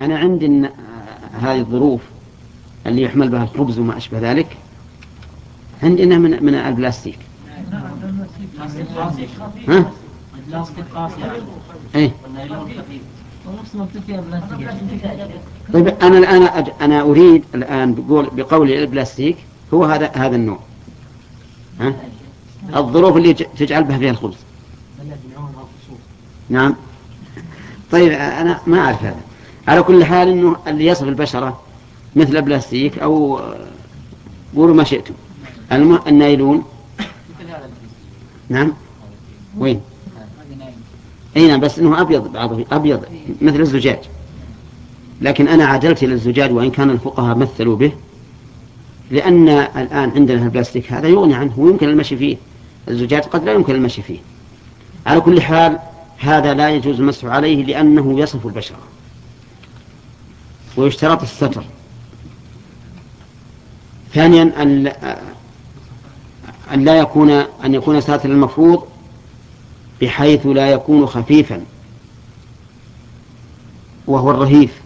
أنا عندي إن هذه الظروف اللي يحمل بها الخبز وما أشبه ذلك عندي إنها من من البلاستيك. ها؟ بلاستيك قاسي إيه. طيب أنا الآن أج... أنا أريد الآن بقول بقولي البلاستيك هو هذا هذا النوع. ها؟ الظروف اللي تجعل بها فيها الخبز. نعم. طيب أنا ما أعرف هذا. على كل حال إنه اللي يصف البشرة مثل البلاستيك أو آه، قولوا ما شئتم. النايلون. نعم. وين؟ أي نعم بس إنه أبيض بعضه أبيض مثل الزجاج. لكن أنا عدلت إلى الزجاج وإن كان الفقهاء مثلوا به لأن الآن عندنا البلاستيك هذا يغني عنه ويمكن المشي فيه. الزجاج قد لا يمكن المشي فيه. على كل حال هذا لا يجوز المسح عليه لأنه يصف البشرة. ويشترط الستر ثانيا أن أن لا يكون أن يكون ساتر المفروض بحيث لا يكون خفيفا. وهو الرهيف.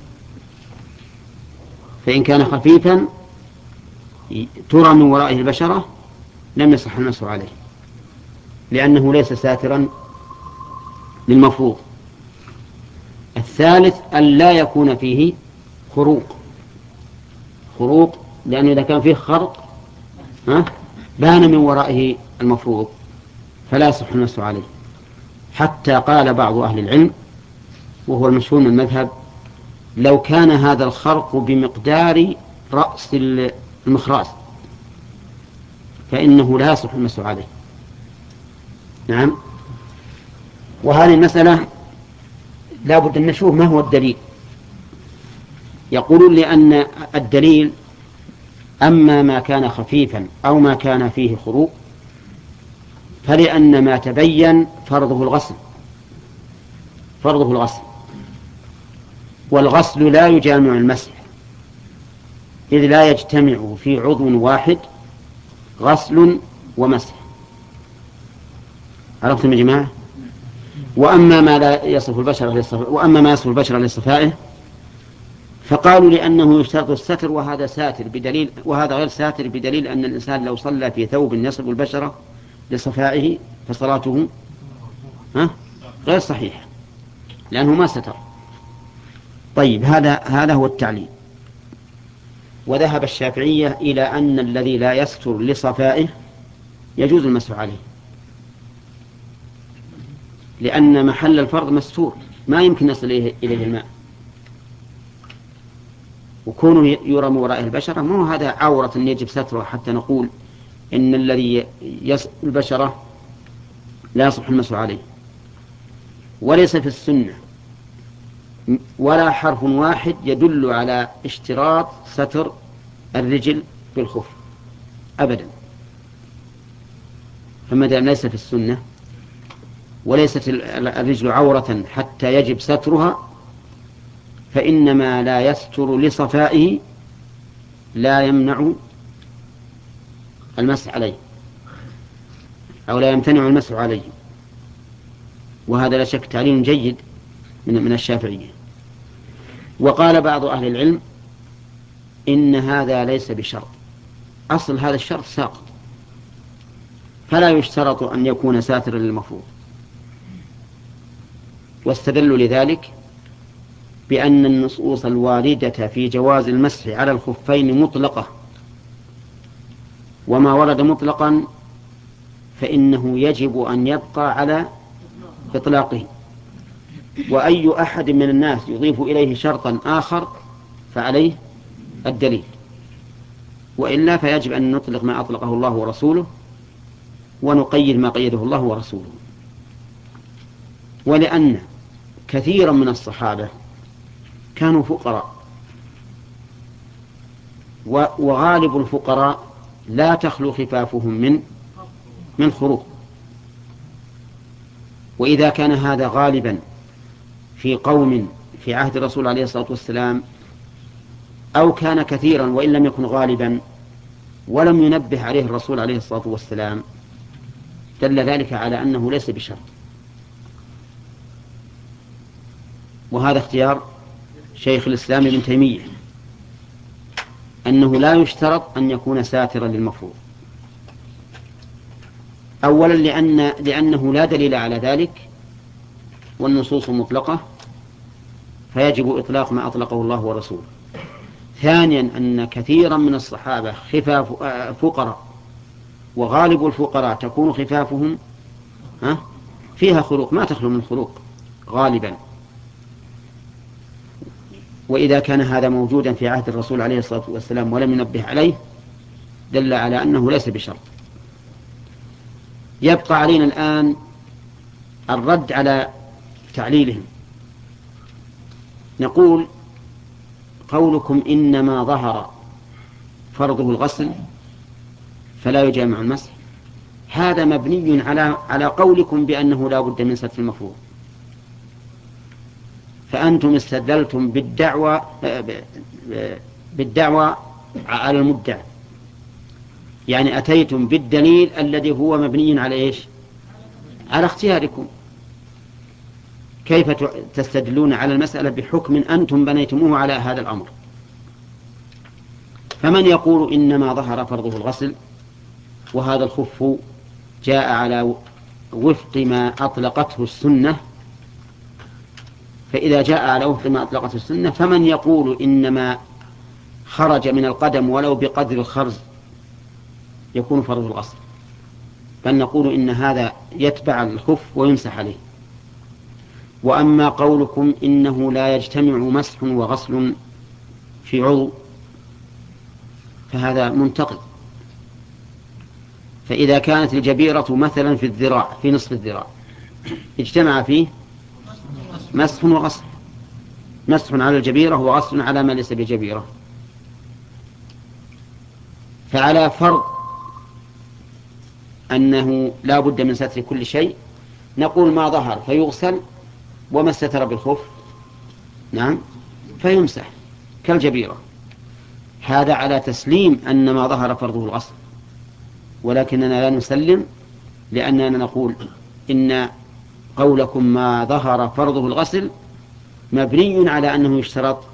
فإن كان خفيفا ترى من ورائه البشرة لم يصح المسح عليه. لأنه ليس ساترا للمفروض. الثالث أن لا يكون فيه خروق خروق لأنه إذا كان فيه خرق ها بان من ورائه المفروض فلا يصح المسح عليه. حتى قال بعض أهل العلم وهو المشهور من المذهب لو كان هذا الخرق بمقدار رأس المخرأس فإنه لا يصح المسح عليه. نعم؟ وهذه المسألة لا بد أن نشوف ما هو الدليل. يقولون لأن الدليل أما ما كان خفيفا أو ما كان فيه خروق فلأن ما تبين فرضه الغسل فرضه الغسل. والغسل لا يجامع المسح إذ لا يجتمع في عضو واحد غسل ومسح. عرفتم يا جماعة؟ وأما ما لا يصف البشر وأما ما يصف البشر لصفائه فقالوا لأنه يشترط الستر وهذا ساتر بدليل وهذا غير ساتر بدليل أن الإنسان لو صلى في ثوب يصف البشرة لصفائه فصلاته ها؟ غير صحيحة لأنه ما ستر. طيب هذا هذا هو التعليل. وذهب الشافعية إلى أن الذي لا يستر لصفائه يجوز المسح عليه. لأن محل الفرض مستور ما يمكن يصل إليه الماء. وكونه يرى من وراء البشرة ما هو هذا عورة يجب ستره حتى نقول إن الذي يصل البشرة لا يصح المسح عليه. وليس في السنة. ولا حرف واحد يدل على اشتراط ستر الرجل بالخف. أبدا. فما دام ليس في السنة وليست الرجل عورة حتى يجب سترها فإنما لا يستر لصفائه لا يمنع المسح عليه أو لا يمتنع المسح عليه. وهذا لا شك تعليم جيد من من الشافعية. وقال بعض أهل العلم إن هذا ليس بشرط. أصل هذا الشرط ساقط. فلا يشترط أن يكون ساترا للمفروض. واستدلوا لذلك بأن النصوص الواردة في جواز المسح على الخفين مطلقة. وما ورد مطلقا فإنه يجب أن يبقى على إطلاقه. وأي أحد من الناس يضيف إليه شرطا آخر فعليه الدليل. وإلا فيجب أن نطلق ما أطلقه الله ورسوله ونقيد ما قيده الله ورسوله. ولأن كثيرا من الصحابة كانوا فقراء. وغالب الفقراء لا تخلو خفافهم من من خروق وإذا كان هذا غالبا في قوم في عهد الرسول عليه الصلاة والسلام أو كان كثيرا وإن لم يكن غالبا ولم ينبه عليه الرسول عليه الصلاة والسلام دل ذلك على أنه ليس بشرط. وهذا اختيار شيخ الإسلام ابن تيمية أنه لا يشترط أن يكون ساترا للمفروض. أولا لأن لأنه لا دليل على ذلك والنصوص مطلقة فيجب إطلاق ما أطلقه الله ورسوله. ثانيا أن كثيرا من الصحابة خفاف فقراء وغالب الفقراء تكون خفافهم ها فيها خلوق ما تخلو من خلوق غالبا. وإذا كان هذا موجودا في عهد الرسول عليه الصلاة والسلام ولم ينبه عليه دل على أنه ليس بشرط. يبقى علينا الآن الرد على تعليلهم. نقول قولكم إنما ظهر فرضه الغسل فلا يجامع المسح. هذا مبني على على قولكم بأنه لا بد من ستر المفروض. فأنتم استدلتم بالدعوة بالدعوة على المدعي يعني أتيتم بالدليل الذي هو مبني على إيش؟ على اختياركم. كيف تستدلون على المسألة بحكم أنتم بنيتموه على هذا الأمر؟ فمن يقول إنما ظهر فرضه الغسل وهذا الخف جاء على وفق ما أطلقته السنة فإذا جاء على وفق ما أطلقته السنة فمن يقول إنما خرج من القدم ولو بقدر الخرز يكون فرض الغسل بل نقول إن هذا يتبع الخف ويمسح عليه. وأما قولكم إنه لا يجتمع مسح وغسل في عضو فهذا منتقد. فإذا كانت الجبيرة مثلا في الذراع في نصف الذراع اجتمع فيه مسح وغسل مسح على الجبيرة وغسل على ما ليس بجبيرة. فعلى فرض أنه لا بد من ستر كل شيء نقول ما ظهر فيغسل وما استتر بالخف. نعم؟ فيمسح كالجبيرة. هذا على تسليم أن ما ظهر فرضه الغسل ولكننا لا نسلم لأننا نقول إن قولكم ما ظهر فرضه الغسل مبني على أنه يشترط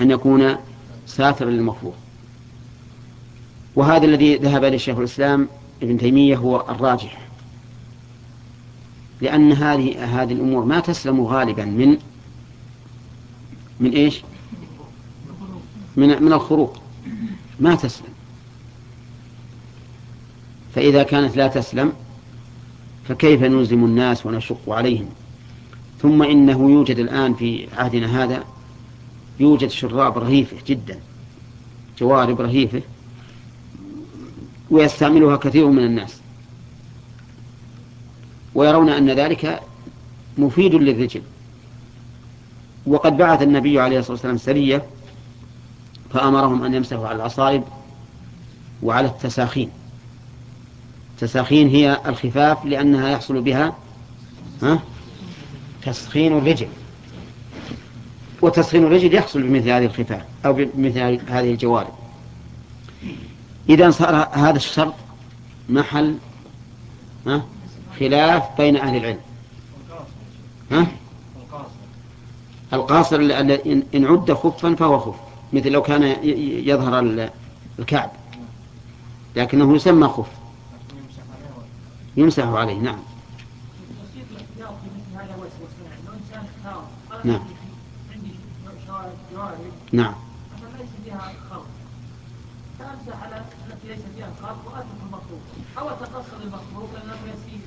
أن يكون ساترا للمفروض. وهذا الذي ذهب إليه شيخ الإسلام ابن تيمية هو الراجح لأن هذه هذه الأمور ما تسلم غالبا من من إيش؟ من من الخروق. ما تسلم. فإذا كانت لا تسلم فكيف نلزم الناس ونشق عليهم؟ ثم إنه يوجد الآن في عهدنا هذا يوجد شراب رهيفة جدا جوارب رهيفة ويستعملها كثير من الناس. ويرون أن ذلك مفيد للرجل. وقد بعث النبي عليه الصلاة والسلام سرية فأمرهم أن يمسحوا على العصائب وعلى التساخين. التساخين هي الخفاف لأنها يحصل بها ها؟ تسخين الرجل. وتسخين الرجل يحصل بمثل هذه الخفاف أو بمثل هذه الجوارب. إذا صار هذا الشرط محل ها؟ خلاف بين أهل العلم. ها؟ القاصر إن عد خفا فهو خف مثل لو كان يظهر الكعب. لكنه يسمى خف. يمسح عليه نعم. نعم. نعم. فامسح على التي ليس فيها خلق واترك المخلوق أو اتقصد المخلوق لأنه يسير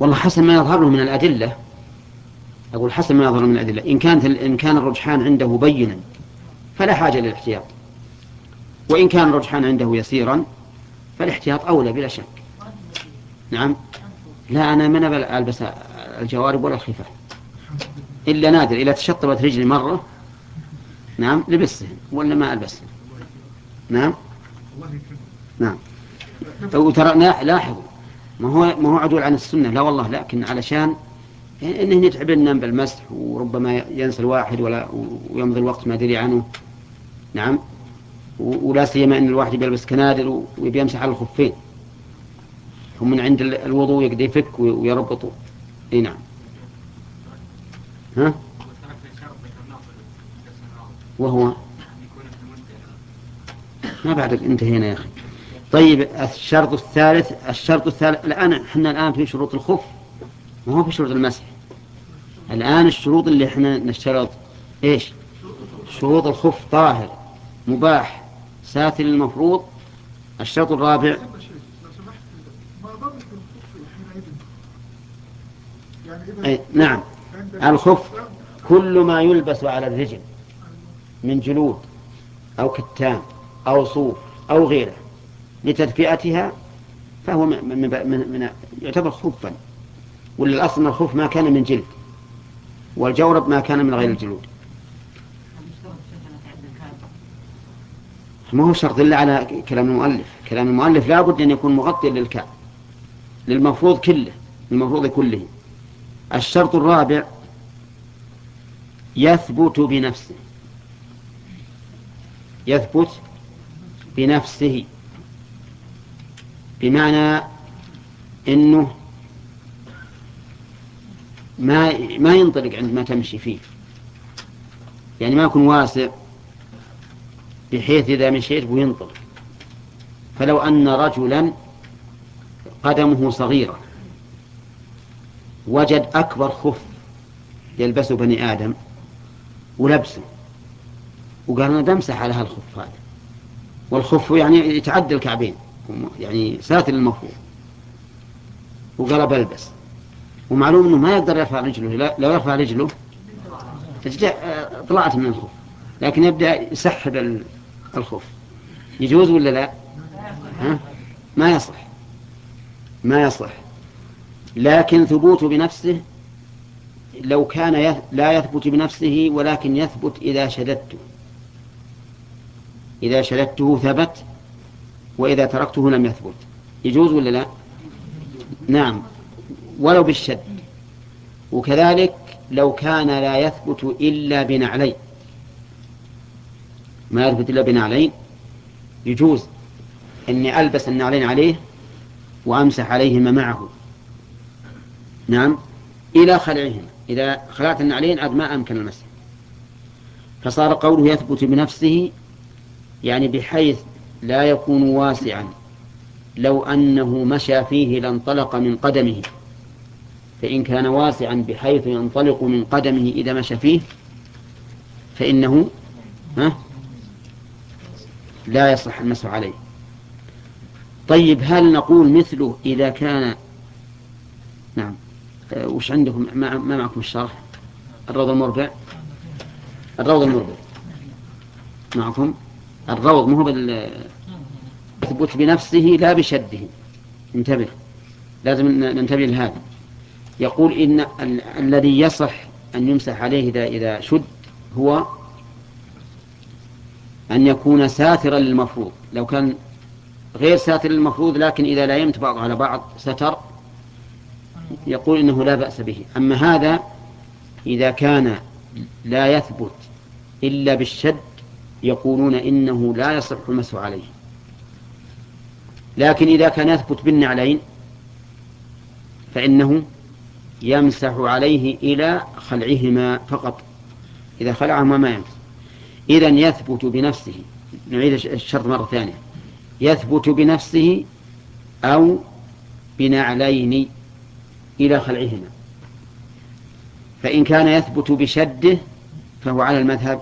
والله حسب ما يظهر له من الأدلة. أقول حسب ما يظهر من الأدلة. إن كانت إن كان الرجحان عنده بينا فلا حاجة للاحتياط. وإن كان الرجحان عنده يسيرا فالاحتياط أولى بلا شك. نعم. لا أنا ما ألبس الجوارب ولا الخفاف. إلا نادر إذا تشطبت رجلي مرة. نعم. لبسهن ولا ما ألبسهن نعم. نعم. وترى لاحظوا. ما هو ما هو عدول عن السنة. لا والله لكن علشان انه يتعب لنا بالمسح وربما ينسى الواحد ولا ويمضي الوقت ما دري عنه. نعم. ولا سيما إن الواحد بيلبس كنادر ويمسح على الخفين. هم من عند الوضوء يقدر يفك ويربطه. إي نعم. ها؟ وهو؟ ما بعدك انتهينا يا أخي. طيب الشرط الثالث الشرط الثالث الآن إحنا الآن في شروط الخف. ما هو في شروط المسح. الآن الشروط اللي إحنا نشترط. إيش؟ شروط الخف طاهر مباح. ساتر المفروض الشرط الرابع. أي نعم. الخف كل ما يلبس على الرجل من جلود أو كتان أو صوف أو غيره لتدفئتها فهو من من من يعتبر خفا. ولا الأصل أن الخف ما كان من جلد والجورب ما كان من غير الجلود. ما هو شرط إلا على كلام المؤلف. كلام المؤلف لا بد أن يكون مغطيا للكعب للمفروض كله للمفروض كله. الشرط الرابع يثبت بنفسه. يثبت بنفسه. بمعنى إنه ما ما ينطلق عندما تمشي فيه. يعني ما يكون واسع. بحيث إذا مشيت وينطلق فلو أن رجلا قدمه صغيره وجد أكبر خف يلبسه بني آدم ولبسه وقال أنا بمسح على هالخف هذا. والخف يعني يتعدى الكعبين يعني ساتر المفروض وقال بلبس. ومعلوم إنه ما يقدر يرفع رجله لو يرفع رجله آه، طلعت من الخف لكن يبدأ يسحب ال- الخف يجوز ولا لا؟ ها؟ ما يصح. ما يصح. لكن ثبوت بنفسه لو كان لا يثبت بنفسه ولكن يثبت إذا شددته. إذا شددته ثبت وإذا تركته لم يثبت. يجوز ولا لا؟ نعم. ولو بالشد. وكذلك لو كان لا يثبت إلا بنعلين. ما يثبت إلا بنعلين. يجوز أني ألبس النعلين عليه وأمسح عليهما معه. نعم. إلى خلعهما. إذا خلعت النعلين عاد ما أمكن المسح. فصار قوله يثبت بنفسه يعني بحيث لا يكون واسعا. لو أنه مشى فيه لانطلق من قدمه. فإن كان واسعا بحيث ينطلق من قدمه إذا مشى فيه فإنه ها؟ لا يصح المسح عليه. طيب هل نقول مثله إذا كان نعم أه، وش عندكم؟ ما, معكم الشرح؟ الروض المربع؟ الروض المربع. معكم؟ الروض مو بال يثبت بنفسه لا بشده. انتبه لازم ننتبه لهذا. يقول إن ال- الذي يصح أن يمسح عليه إذا إذا شد هو أن يكون ساترا للمفروض. لو كان غير ساتر للمفروض لكن إذا لايمت بعض على بعض ستر يقول إنه لا بأس به. أما هذا إذا كان لا يثبت إلا بالشد يقولون إنه لا يصح المسح عليه. لكن إذا كان يثبت بالنعلين فإنه يمسح عليه إلى خلعهما فقط. إذا خلعهما ما يمسح. إذا يثبت بنفسه نعيد الشرط مرة ثانية. يثبت بنفسه أو بنعلين إلى خلعهما. فإن كان يثبت بشده فهو على المذهب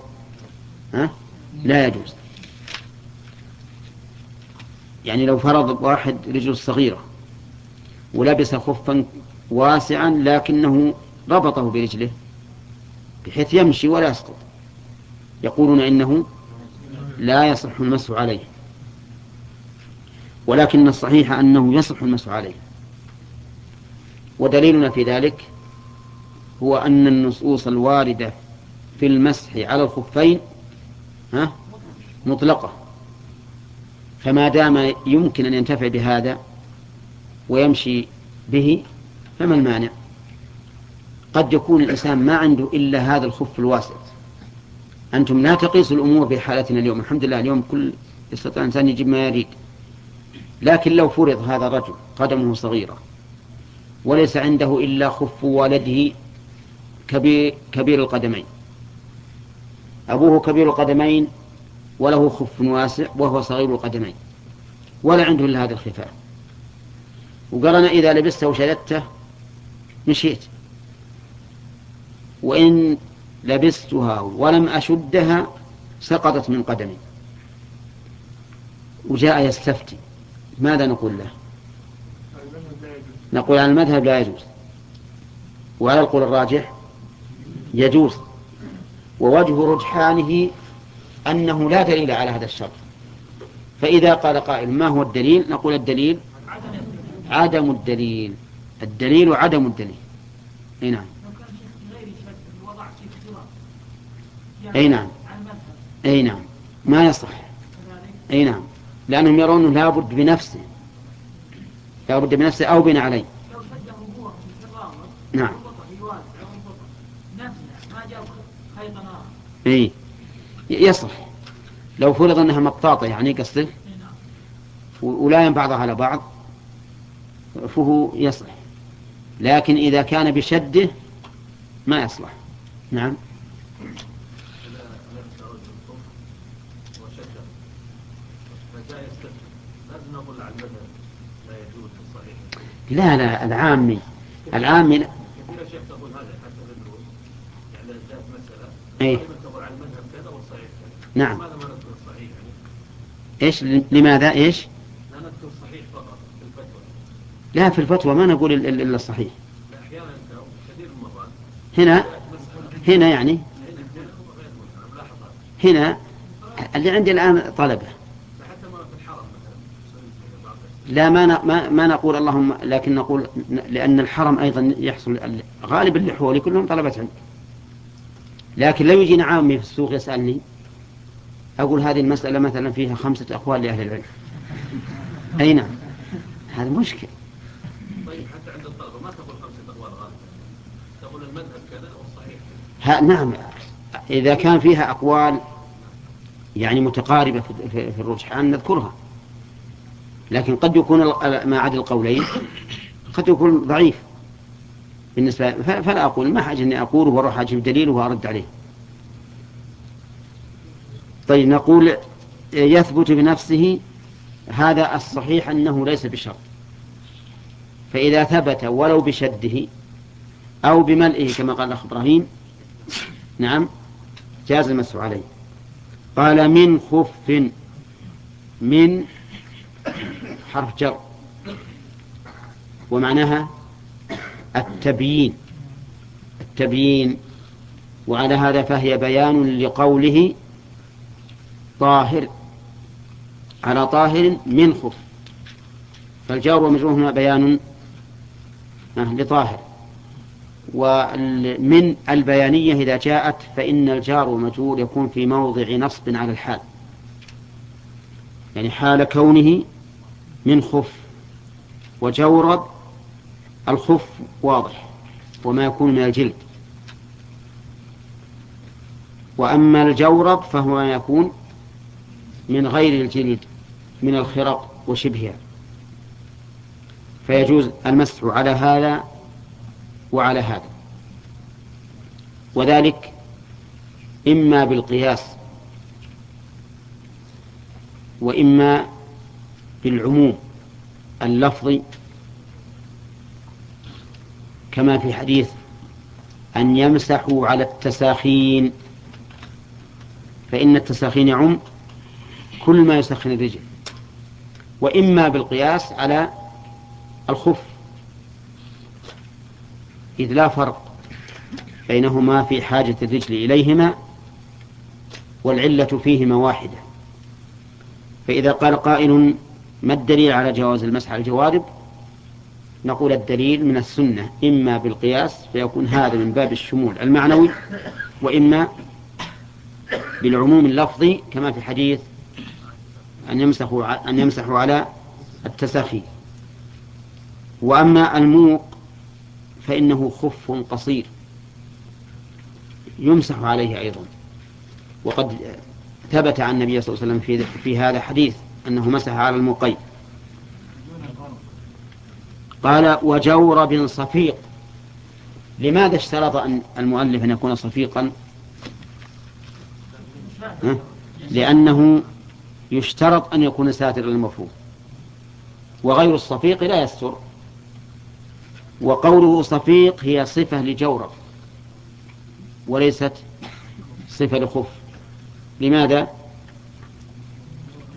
ها؟ لا يجوز. يعني لو فرض واحد رجل صغيرة ولبس خفا واسعا لكنه ربطه برجله بحيث يمشي ولا يسقط. يقولون إنه لا يصح المسح عليه. ولكن الصحيح أنه يصح المسح عليه. ودليلنا في ذلك هو أن النصوص الواردة في المسح على الخفين ها مطلقة. فما دام يمكن أن ينتفع بهذا ويمشي به فما المانع؟ قد يكون الإنسان ما عنده إلا هذا الخف الواسع أنتم لا تقيسوا الأمور بحالتنا اليوم. الحمد لله اليوم كل يستطيع الإنسان يجيب ما يريد. لكن لو فرض هذا الرجل قدمه صغيرة وليس عنده إلا خف والده كبير, كبير القدمين. أبوه كبير القدمين وله خف واسع وهو صغير القدمين. ولا عنده إلا هذا الخفاف وقال أنا إذا لبسته وشددته مشيت. وإن لبستها ولم أشدها سقطت من قدمي. وجاء يستفتي. ماذا نقول له؟ نقول على المذهب لا يجوز. وعلى القول الراجح يجوز. ووجه رجحانه أنه لا دليل على هذا الشرط. فإذا قال قائل ما هو الدليل؟ نقول الدليل عدم الدليل. الدليل عدم الدليل. اي نعم. أي نعم. أي نعم. ما يصح. أي نعم. لأنهم يرون لابد بنفسه. لابد بنفسه أو بناء عليه. نعم. إي. يصح. لو فرض أنها مطاطه يعني قصده ولايم بعضها على بعض فهو يصلح لكن إذا كان بشده ما يصلح. نعم لا لا العامي العامي لا. كثير شيخ تقول هذا حتى في الدروس يعني جاءت مسألة إيه. دائما تقول على المذهب كذا والصحيح كذا نعم. إيش؟ لماذا؟ إيش؟ لا نذكر فقط في الفتوى لا في الفتوى ما نقول الا الصحيح. لا هنا هنا يعني. هنا اللي عندي الآن طلبة حتى ما في الحرم مثلا بعض الأشياء. لا ما ما, ما نقول اللهم لكن نقول لأن الحرم أيضا يحصل ال- غالب اللي حولي كلهم طلبة علم. لكن لو يجينا عامي في السوق يسألني أقول هذه المسألة مثلا فيها خمسة أقوال لأهل العلم. أي نعم. هذا مشكل طيب حتى عند الطلبة ما تقول خمسة أقوال غالبا؟ تقول المذهب كذا والصحيح نعم. إذا كان فيها أقوال يعني متقاربة في- في في الرجحان نذكرها لكن قد يكون ما عدا القولين قد يكون ضعيف. بالنسبة فلا أقول ما حاجة أني أقوله وأروح أجيب دليل وأرد عليه. طيب نقول يثبت بنفسه هذا الصحيح أنه ليس بشرط. فإذا ثبت ولو بشده أو بملئه كما قال الأخ إبراهيم نعم جاز المسح عليه. قال من خف من حرف جر. ومعناها التبيين. التبيين. وعلى هذا فهي بيان لقوله طاهر. على طاهر من خف. فالجار ومجرور هنا بيان آه، لطاهر. ومن البيانية إذا جاءت فإن الجار والمجرور يكون في موضع نصب على الحال. يعني حال كونه من خف وجورب الخف واضح وما يكون من الجلد. وأما الجورب فهو ما يكون من غير الجلد من الخرق وشبهها. فيجوز المسح على هذا وعلى هذا. وذلك إما بالقياس وإما بالعموم اللفظي كما في حديث أن يمسحوا على التساخين فإن التساخين يعم كل ما يسخن الرجل وإما بالقياس على الخف إذ لا فرق بينهما في حاجة الرجل إليهما والعلة فيهما واحدة. فإذا قال قائل ما الدليل على جواز المسح على الجوارب؟ نقول الدليل من السنة إما بالقياس فيكون هذا من باب الشمول المعنوي وإما بالعموم اللفظي كما في حديث أن يمسحوا أن يمسحوا على التسخي وأما الموق فإنه خف قصير. يمسح عليه أيضا. وقد ثبت عن النبي صلى الله عليه وسلم في, في هذا حديث أنه مسح على المقيم قال وجورب صفيق. لماذا اشترط أن المؤلف أن يكون صفيقا؟ لأنه يشترط أن يكون ساترا للمفروض. وغير الصفيق لا يستر. وقوله صفيق هي صفة لجورب وليست صفة لخف. لماذا؟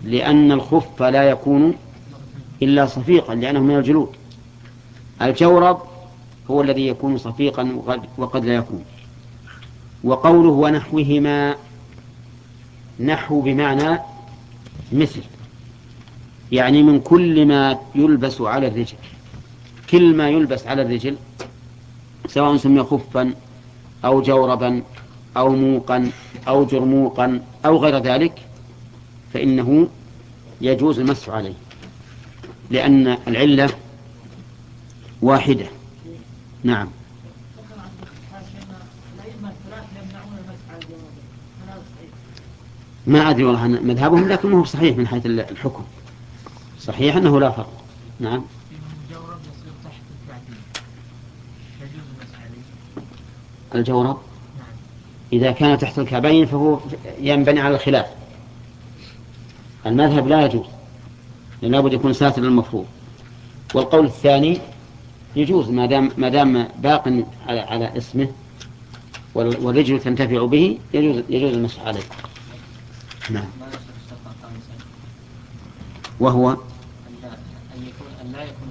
لأن الخف لا يكون إلا صفيقا لأنه من الجلود. الجورب هو الذي يكون صفيقا وقد, وقد لا يكون. وقوله ونحوهما نحو بمعنى مثل يعني من كل ما يلبس على الرجل. كل ما يلبس على الرجل سواء سمي خفا أو جوربا أو موقا أو جرموقا أو غير ذلك فإنه يجوز المسح عليه لأن العلة واحدة. نعم. ما أدري والله مذهبهم لكن هو صحيح من حيث الحكم. صحيح أنه لا فرق. نعم. الجورب إذا كان تحت الكعبين فهو ينبني على الخلاف. المذهب لا يجوز لأنه لابد يكون ساتر المفروض والقول الثاني يجوز ما دام ما دام باق على, على اسمه وال- والرجل تنتفع به يجوز يجوز المسح عليه نعم وهو أن يكون أن لا يكون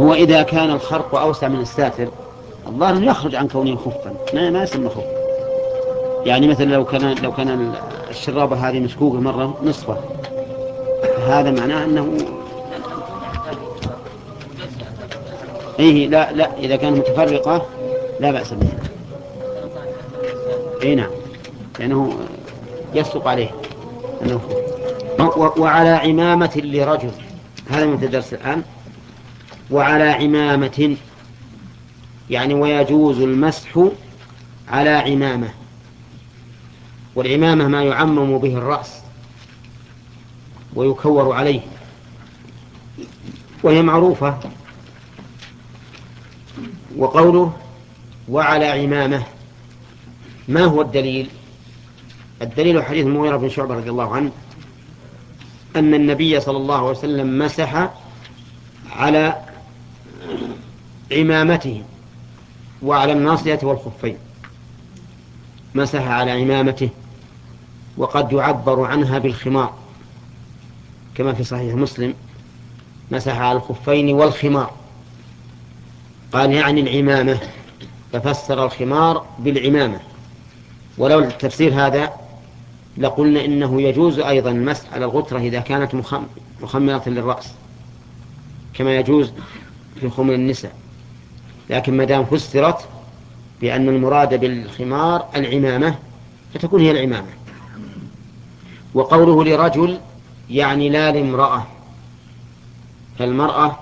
هو إذا كان الخرق أوسع من الساتر الظاهر يخرج عن كونه خفا ما ما يسمى خف يعني مثلا لو كان لو كان الشرابة هذه مسكوكة مرة نصفة. هذا معناه أنه إيه لا لا إذا كانت متفرقة لا بأس بها. اي نعم. لأنه يصدق عليه أنه و- وعلى عمامة لرجل. هذا من الدرس الآن. وعلى عمامة يعني ويجوز المسح على عمامة. والعمامة ما يعمم به الرأس ويكور عليه. وهي معروفة. وقوله وعلى عمامة. ما هو الدليل؟ الدليل حديث المغيرة بن شعبة رضي الله عنه أن النبي صلى الله عليه وسلم مسح على عمامته. وعلى الناصية والخفين. مسح على عمامته وقد يعبر عنها بالخمار. كما في صحيح مسلم مسح على الخفين والخمار. قال يعني العمامة ففسر الخمار بالعمامة. ولو التفسير هذا لقلنا إنه يجوز أيضا المسح على الغترة إذا كانت مخم- مخمرة للرأس. كما يجوز في خمر النساء. لكن ما دام فسرت بأن المراد بالخمار العمامة فتكون هي العمامة. وقوله لرجل يعني لا لامرأة فالمرأة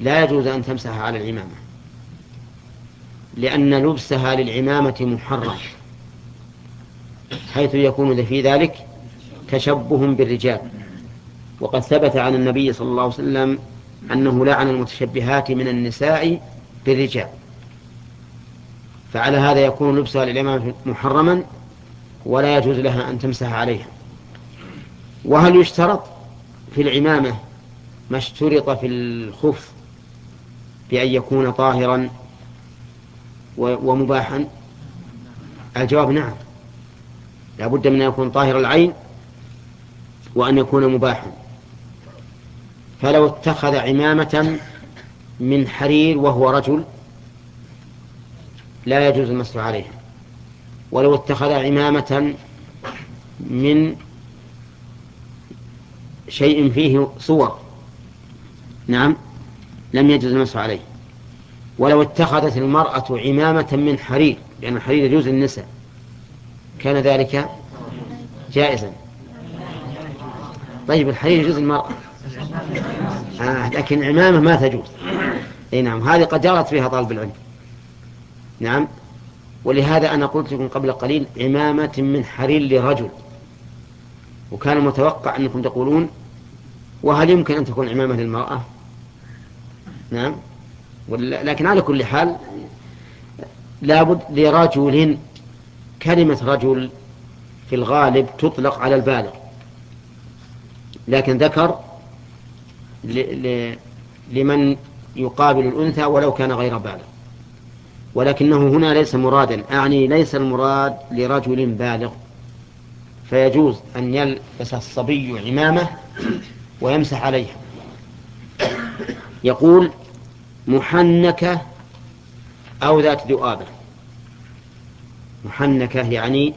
لا يجوز أن تمسح على العمامة لأن لبسها للعمامة محرم حيث يكون في ذلك تشبه بالرجال. وقد ثبت عن النبي صلى الله عليه وسلم أنه لعن المتشبهات من النساء بالرجال. فعلى هذا يكون لبسها للعمامة محرما ولا يجوز لها أن تمسح عليها. وهل يشترط في العمامة ما اشترط في الخف بأن يكون طاهرا ومباحا؟ الجواب نعم. لا بد من أن يكون طاهر العين وأن يكون مباحا. فلو اتخذ عمامة من حرير وهو رجل لا يجوز المسح عليها ولو اتخذ عمامة من شيء فيه صور. نعم لم يجوز المسح عليه. ولو اتخذت المرأة عمامة من حرير لأن الحرير يجوز للنساء. كان ذلك جائزا. طيب الحرير يجوز المرأة آه لكن عمامة ما تجوز. إي نعم هذه قد جرت فيها طالب العلم. نعم ولهذا أنا قلت لكم قبل قليل عمامة من حرير لرجل. وكان متوقع أنكم تقولون وهل يمكن أن تكون عمامة للمرأة؟ نعم لكن على كل حال لابد لرجل كلمة رجل في الغالب تطلق على البالغ. لكن ذكر. لمن يقابل الأنثى ولو كان غير بالغ. ولكنه هنا ليس مرادا أعني ليس المراد لرجل بالغ. فيجوز أن يلبس الصبي عمامة ويمسح عليها. يقول محنكة أو ذات ذؤابة. محنكة يعني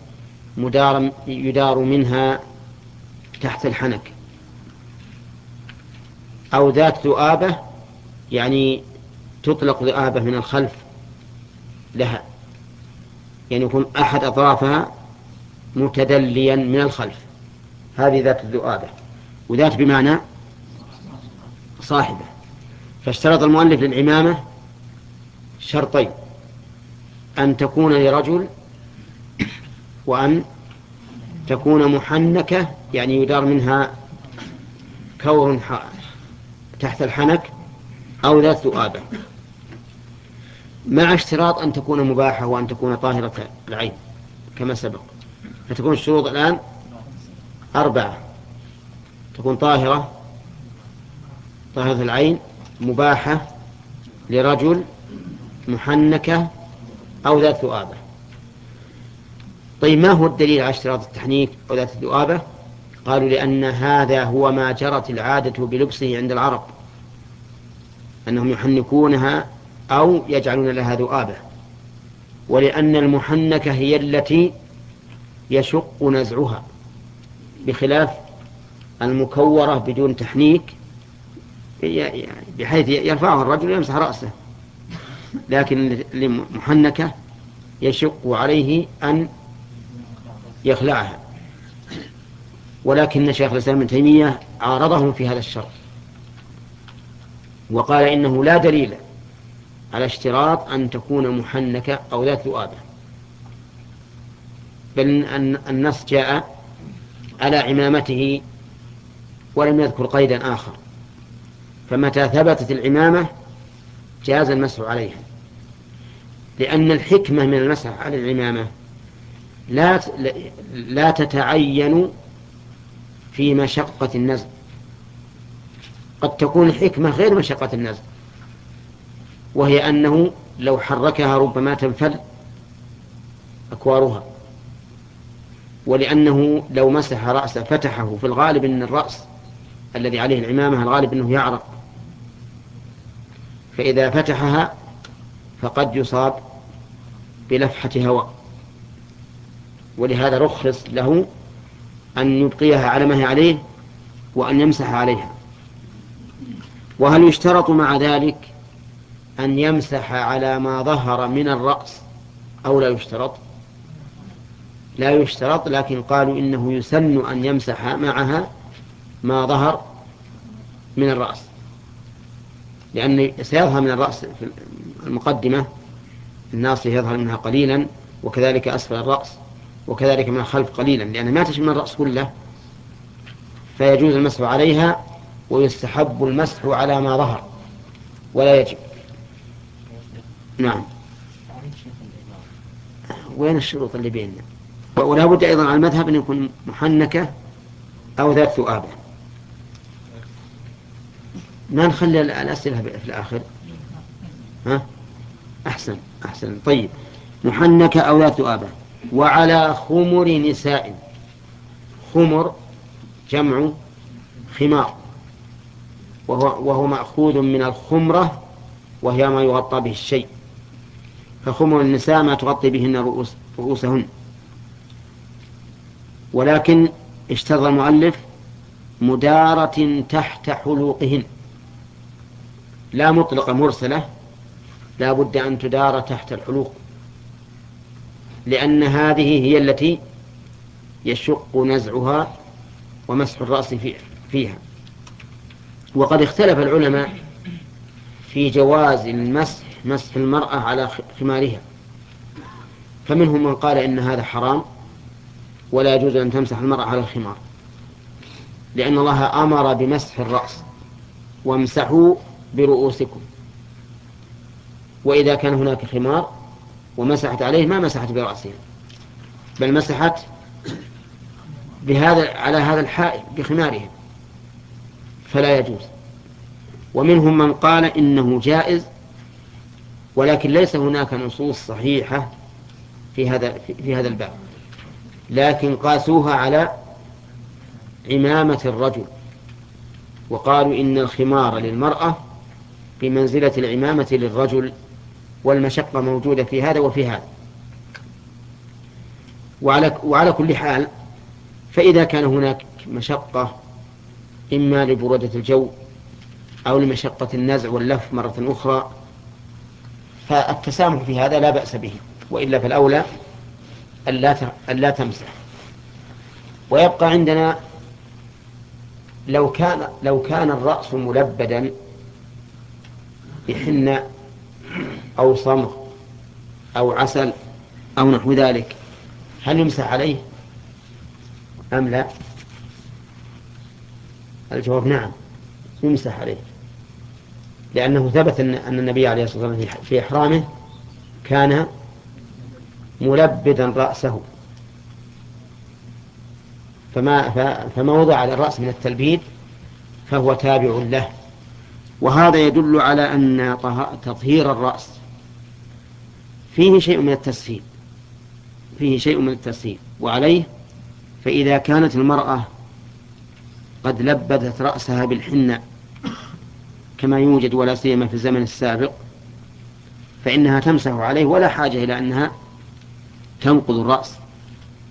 مدار يدار منها تحت الحنك. أو ذات ذؤابة يعني تطلق ذؤابة من الخلف لها يعني يكون أحد أطرافها متدليا من الخلف. هذه ذات الذؤابة وذات بمعنى صاحبة. فاشترط المؤلف للعمامة شرطين أن تكون لرجل وأن تكون محنكة يعني يدار منها كور تحت الحنك أو ذات ذؤابة مع اشتراط أن تكون مباحة وأن تكون طاهرة العين كما سبق. فتكون الشروط الآن أربعة. تكون طاهرة طاهرة العين مباحة لرجل محنكة أو ذات ذؤابة طيب ما هو الدليل على اشتراط التحنيك أو ذات الذؤابة قالوا لأن هذا هو ما جرت العادة بلبسه عند العرب. أنهم يحنكونها أو يجعلون لها ذؤابة. ولأن المحنكة هي التي يشق نزعها بخلاف المكورة بدون تحنيك ي- بحيث يرفعها الرجل ويمسح رأسه. لكن المحنكة يشق عليه أن يخلعها. ولكن شيخ الإسلام ابن تيمية عارضهم في هذا الشرط وقال إنه لا دليل على اشتراط أن تكون محنكة أو ذات ذؤابة. بل أن النص جاء على عمامته ولم يذكر قيدا آخر. فمتى ثبتت العمامة جاز المسح عليها. لأن الحكمة من المسح على العمامة لا تتعين في مشقة النزع. قد تكون الحكمة غير مشقة النزع وهي أنه لو حركها ربما تنفل أكوارها. ولأنه لو مسح رأسه فتحه في الغالب أن الرأس الذي عليه العمامة الغالب أنه يعرق. فإذا فتحها فقد يصاب بلفحة هواء. ولهذا رخص له أن يبقيها على ما هي عليه وأن يمسح عليها. وهل يشترط مع ذلك أن يمسح على ما ظهر من الرأس أو لا يشترط؟ لا يشترط لكن قالوا إنه يسن أن يمسح معها ما ظهر من الرأس. لأن سيظهر من الرأس في المقدمة الناصية يظهر منها قليلا وكذلك أسفل الرأس وكذلك من الخلف قليلا لأن ما تشمل الرأس كله فيجوز المسح عليها ويستحب المسح على ما ظهر ولا يجب. نعم. وين الشروط اللي بيننا؟ ولا بد أيضا على المذهب أن يكون محنكة أو ذات ذؤابة ما نخلي الأسئلة في الآخر؟ ها؟ أحسن أحسن. طيب. محنكة أو ذات ذؤابة وعلى خمر نساء. خمر جمع خمار. وهو, وهو مأخوذ من الخمرة وهي ما يغطى به الشيء. فخمر النساء ما تغطي بهن رؤوس رؤوسهن. ولكن اشترط المؤلف مدارة تحت حلوقهن. لا مطلقة مرسلة لا بد أن تدار تحت الحلوق. لأن هذه هي التي يشق نزعها ومسح الرأس فيها. وقد اختلف العلماء في جواز المسح مسح المرأة على خمارها. فمنهم من قال إن هذا حرام ولا يجوز أن تمسح المرأة على الخمار لأن الله أمر بمسح الرأس وامسحوا برؤوسكم. وإذا كان هناك خمار ومسحت عليه ما مسحت برأسها بل مسحت بهذا على هذا الحائل بخمارهم فلا يجوز. ومنهم من قال إنه جائز ولكن ليس هناك نصوص صحيحة في هذا في هذا الباب. لكن قاسوها على عمامة الرجل وقالوا إن الخمار للمرأة بمنزلة العمامة للرجل والمشقة موجودة في هذا وفي هذا. وعلى, وعلى كل حال فإذا كان هناك مشقة إما لبرودة الجو أو لمشقة النزع واللف مرة أخرى فالتسامح في هذا لا بأس به وإلا فالأولى ألا تمسح ويبقى عندنا لو كان لو كان الرأس ملبدا بحنة أو صمغ أو عسل أو نحو ذلك هل يمسح عليه أم لا؟ الجواب نعم يمسح عليه. لأنه ثبت أن النبي عليه الصلاة والسلام في إحرامه كان ملبدا رأسه. فما, فما وضع على الرأس من التلبيد فهو تابع له. وهذا يدل على أن تطهير الرأس. فيه شيء من التسهيل. فيه شيء من التسهيل. وعليه فإذا كانت المرأة قد لبدت رأسها بالحنة كما يوجد ولا سيما في الزمن السابق فإنها تمسح عليه ولا حاجة إلى أنها تنقض الرأس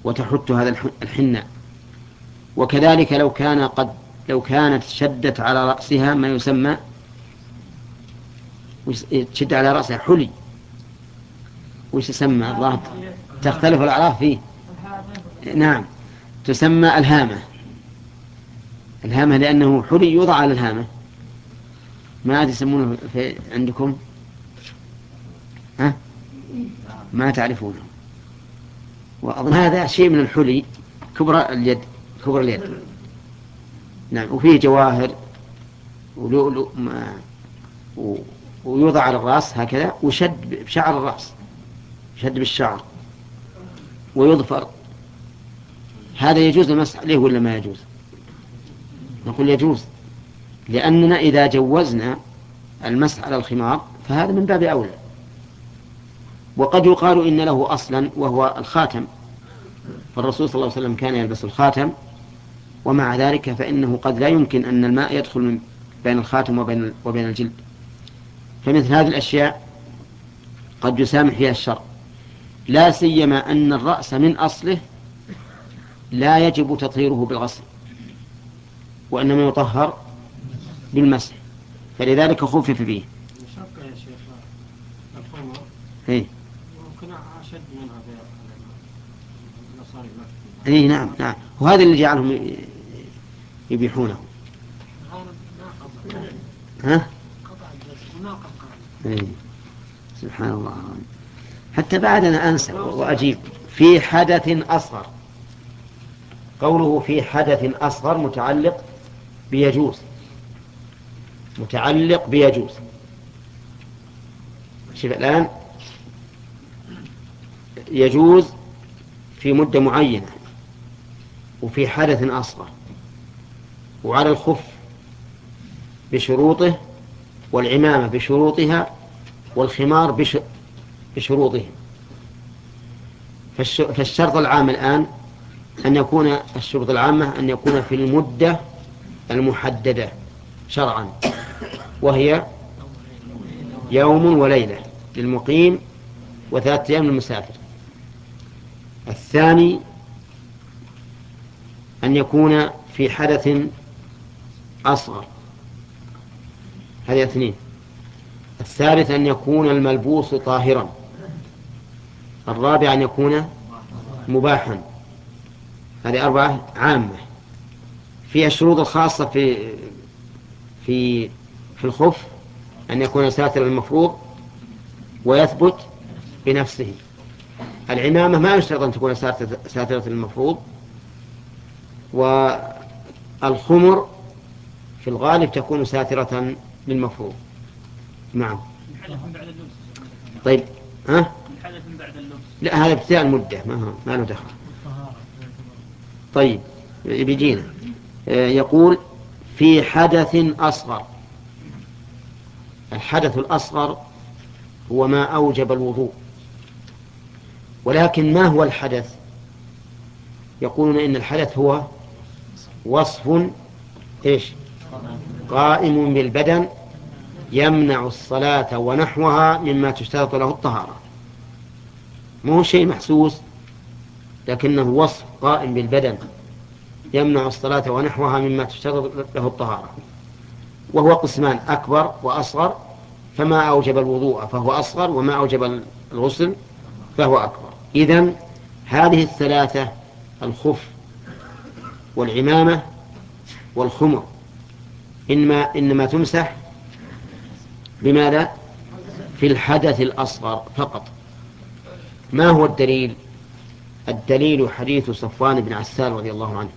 وتحت هذا الحنة. وكذلك لو كان قد لو كانت شدت على رأسها ما يسمى تشد على رأسها حلي وش يسمى؟ تختلف الأعراف فيه. نعم. تسمى ألهامة. الهامة لأنه حلي يوضع على الهامة. ما تسمونه في عندكم؟ ها؟ ما تعرفونه. وأظن هذا شيء من الحلي. كبر اليد. كبر اليد. نعم وفيه جواهر ولؤلؤ ويوضع على الرأس هكذا وشد بشعر الرأس. شد بالشعر. ويظفر. هذا يجوز المسح عليه ولا ما يجوز؟ نقول يجوز. لأننا إذا جوزنا المسح على الخمار فهذا من باب أولى. وقد يقال إن له أصلا وهو الخاتم. فالرسول صلى الله عليه وسلم كان يلبس الخاتم ومع ذلك فإنه قد لا يمكن أن الماء يدخل من بين الخاتم وبين وبين الجلد. فمثل هذه الأشياء قد يسامح فيها الشر لا سيما أن الرأس من أصله لا يجب تطهيره بالغسل. وإنما يطهر بالمسح. فلذلك خفف به مشقة يا شيخ الخمر إيه؟ ممكن أشد منها في اي نعم نعم. وهذا اللي جعلهم يبيحونه. ها؟ إيه. سبحان الله. حتى بعد أنا أنسى وأجيب. في حدث أصغر. قوله في حدث أصغر متعلق بيجوز. متعلق بيجوز. شوف الآن. يجوز في مدة معينة وفي حدث أصغر وعلى الخف بشروطه والعمامة بشروطها والخمار بش بشروطه فالشرط العام الآن أن يكون الشروط العامة أن يكون في المدة المحددة شرعا وهي يوم وليلة للمقيم وثلاثة أيام للمسافر. الثاني أن يكون في حدث أصغر. هذه اثنين. الثالث أن يكون الملبوس طاهرا. الرابع أن يكون مباحا. هذه أربعة عامة. فيها الشروط الخاصة في في في الخف أن يكون ساترا المفروض ويثبت بنفسه. العمامة ما يشترط أن تكون ساترة المفروض الخمر في الغالب تكون ساترة للمفروض. نعم. طيب ها؟ لا هذا ابتداء المدة ما, ما له دخل. طيب بيجينا يقول في حدث أصغر. الحدث الأصغر هو ما أوجب الوضوء ولكن ما هو الحدث؟ يقولون إن الحدث هو وصف إيش؟ قائم بالبدن يمنع الصلاة ونحوها مما تشترط له الطهارة. مو شيء محسوس لكنه وصف قائم بالبدن. يمنع الصلاة ونحوها مما تشترط له الطهارة وهو قسمان أكبر وأصغر فما أوجب الوضوء فهو أصغر وما أوجب الغسل فهو أكبر إذن هذه الثلاثة الخف والعمامة والخمر إنما, إنما تمسح بماذا؟ في الحدث الأصغر فقط ما هو الدليل؟ الدليل حديث صفوان بن عسال رضي الله عنه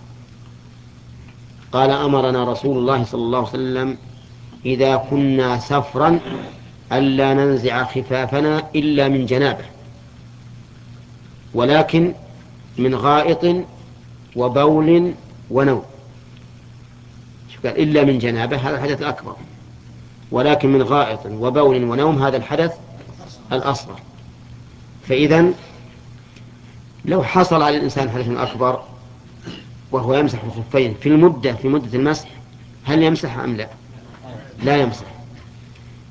قال أمرنا رسول الله صلى الله عليه وسلم إذا كنا سفرا ألا ننزع خفافنا إلا من جنابه ولكن من غائط وبول ونوم. قال إلا من جنابه هذا الحدث الأكبر. ولكن من غائط وبول ونوم هذا الحدث الأصغر. فإذا لو حصل على الإنسان حدث أكبر وهو يمسح الخفين في المدة في مدة المسح هل يمسح أم لا؟ لا يمسح.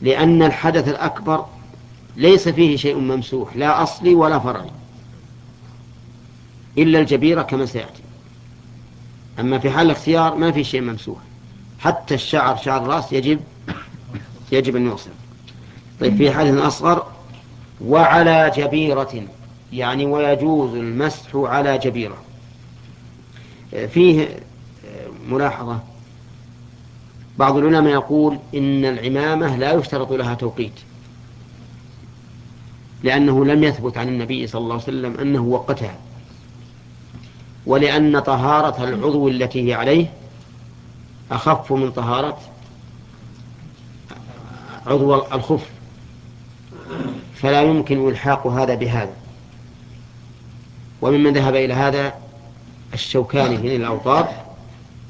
لأن الحدث الأكبر ليس فيه شيء ممسوح لا أصلي ولا فرعي إلا الجبيرة كما سيأتي. أما في حال الاختيار ما في شيء ممسوح. حتى الشعر شعر الرأس يجب يجب أن يغسل. طيب في حدث أصغر وعلى جبيرة يعني ويجوز المسح على جبيرة. فيه ملاحظة. بعض العلماء يقول إن العمامة لا يشترط لها توقيت لأنه لم يثبت عن النبي صلى الله عليه وسلم أنه وقتها ولأن طهارة العضو التي هي عليه أخف من طهارة عضو الخف. فلا يمكن إلحاق هذا بهذا. وممن ذهب إلى هذا الشوكاني من الأوطار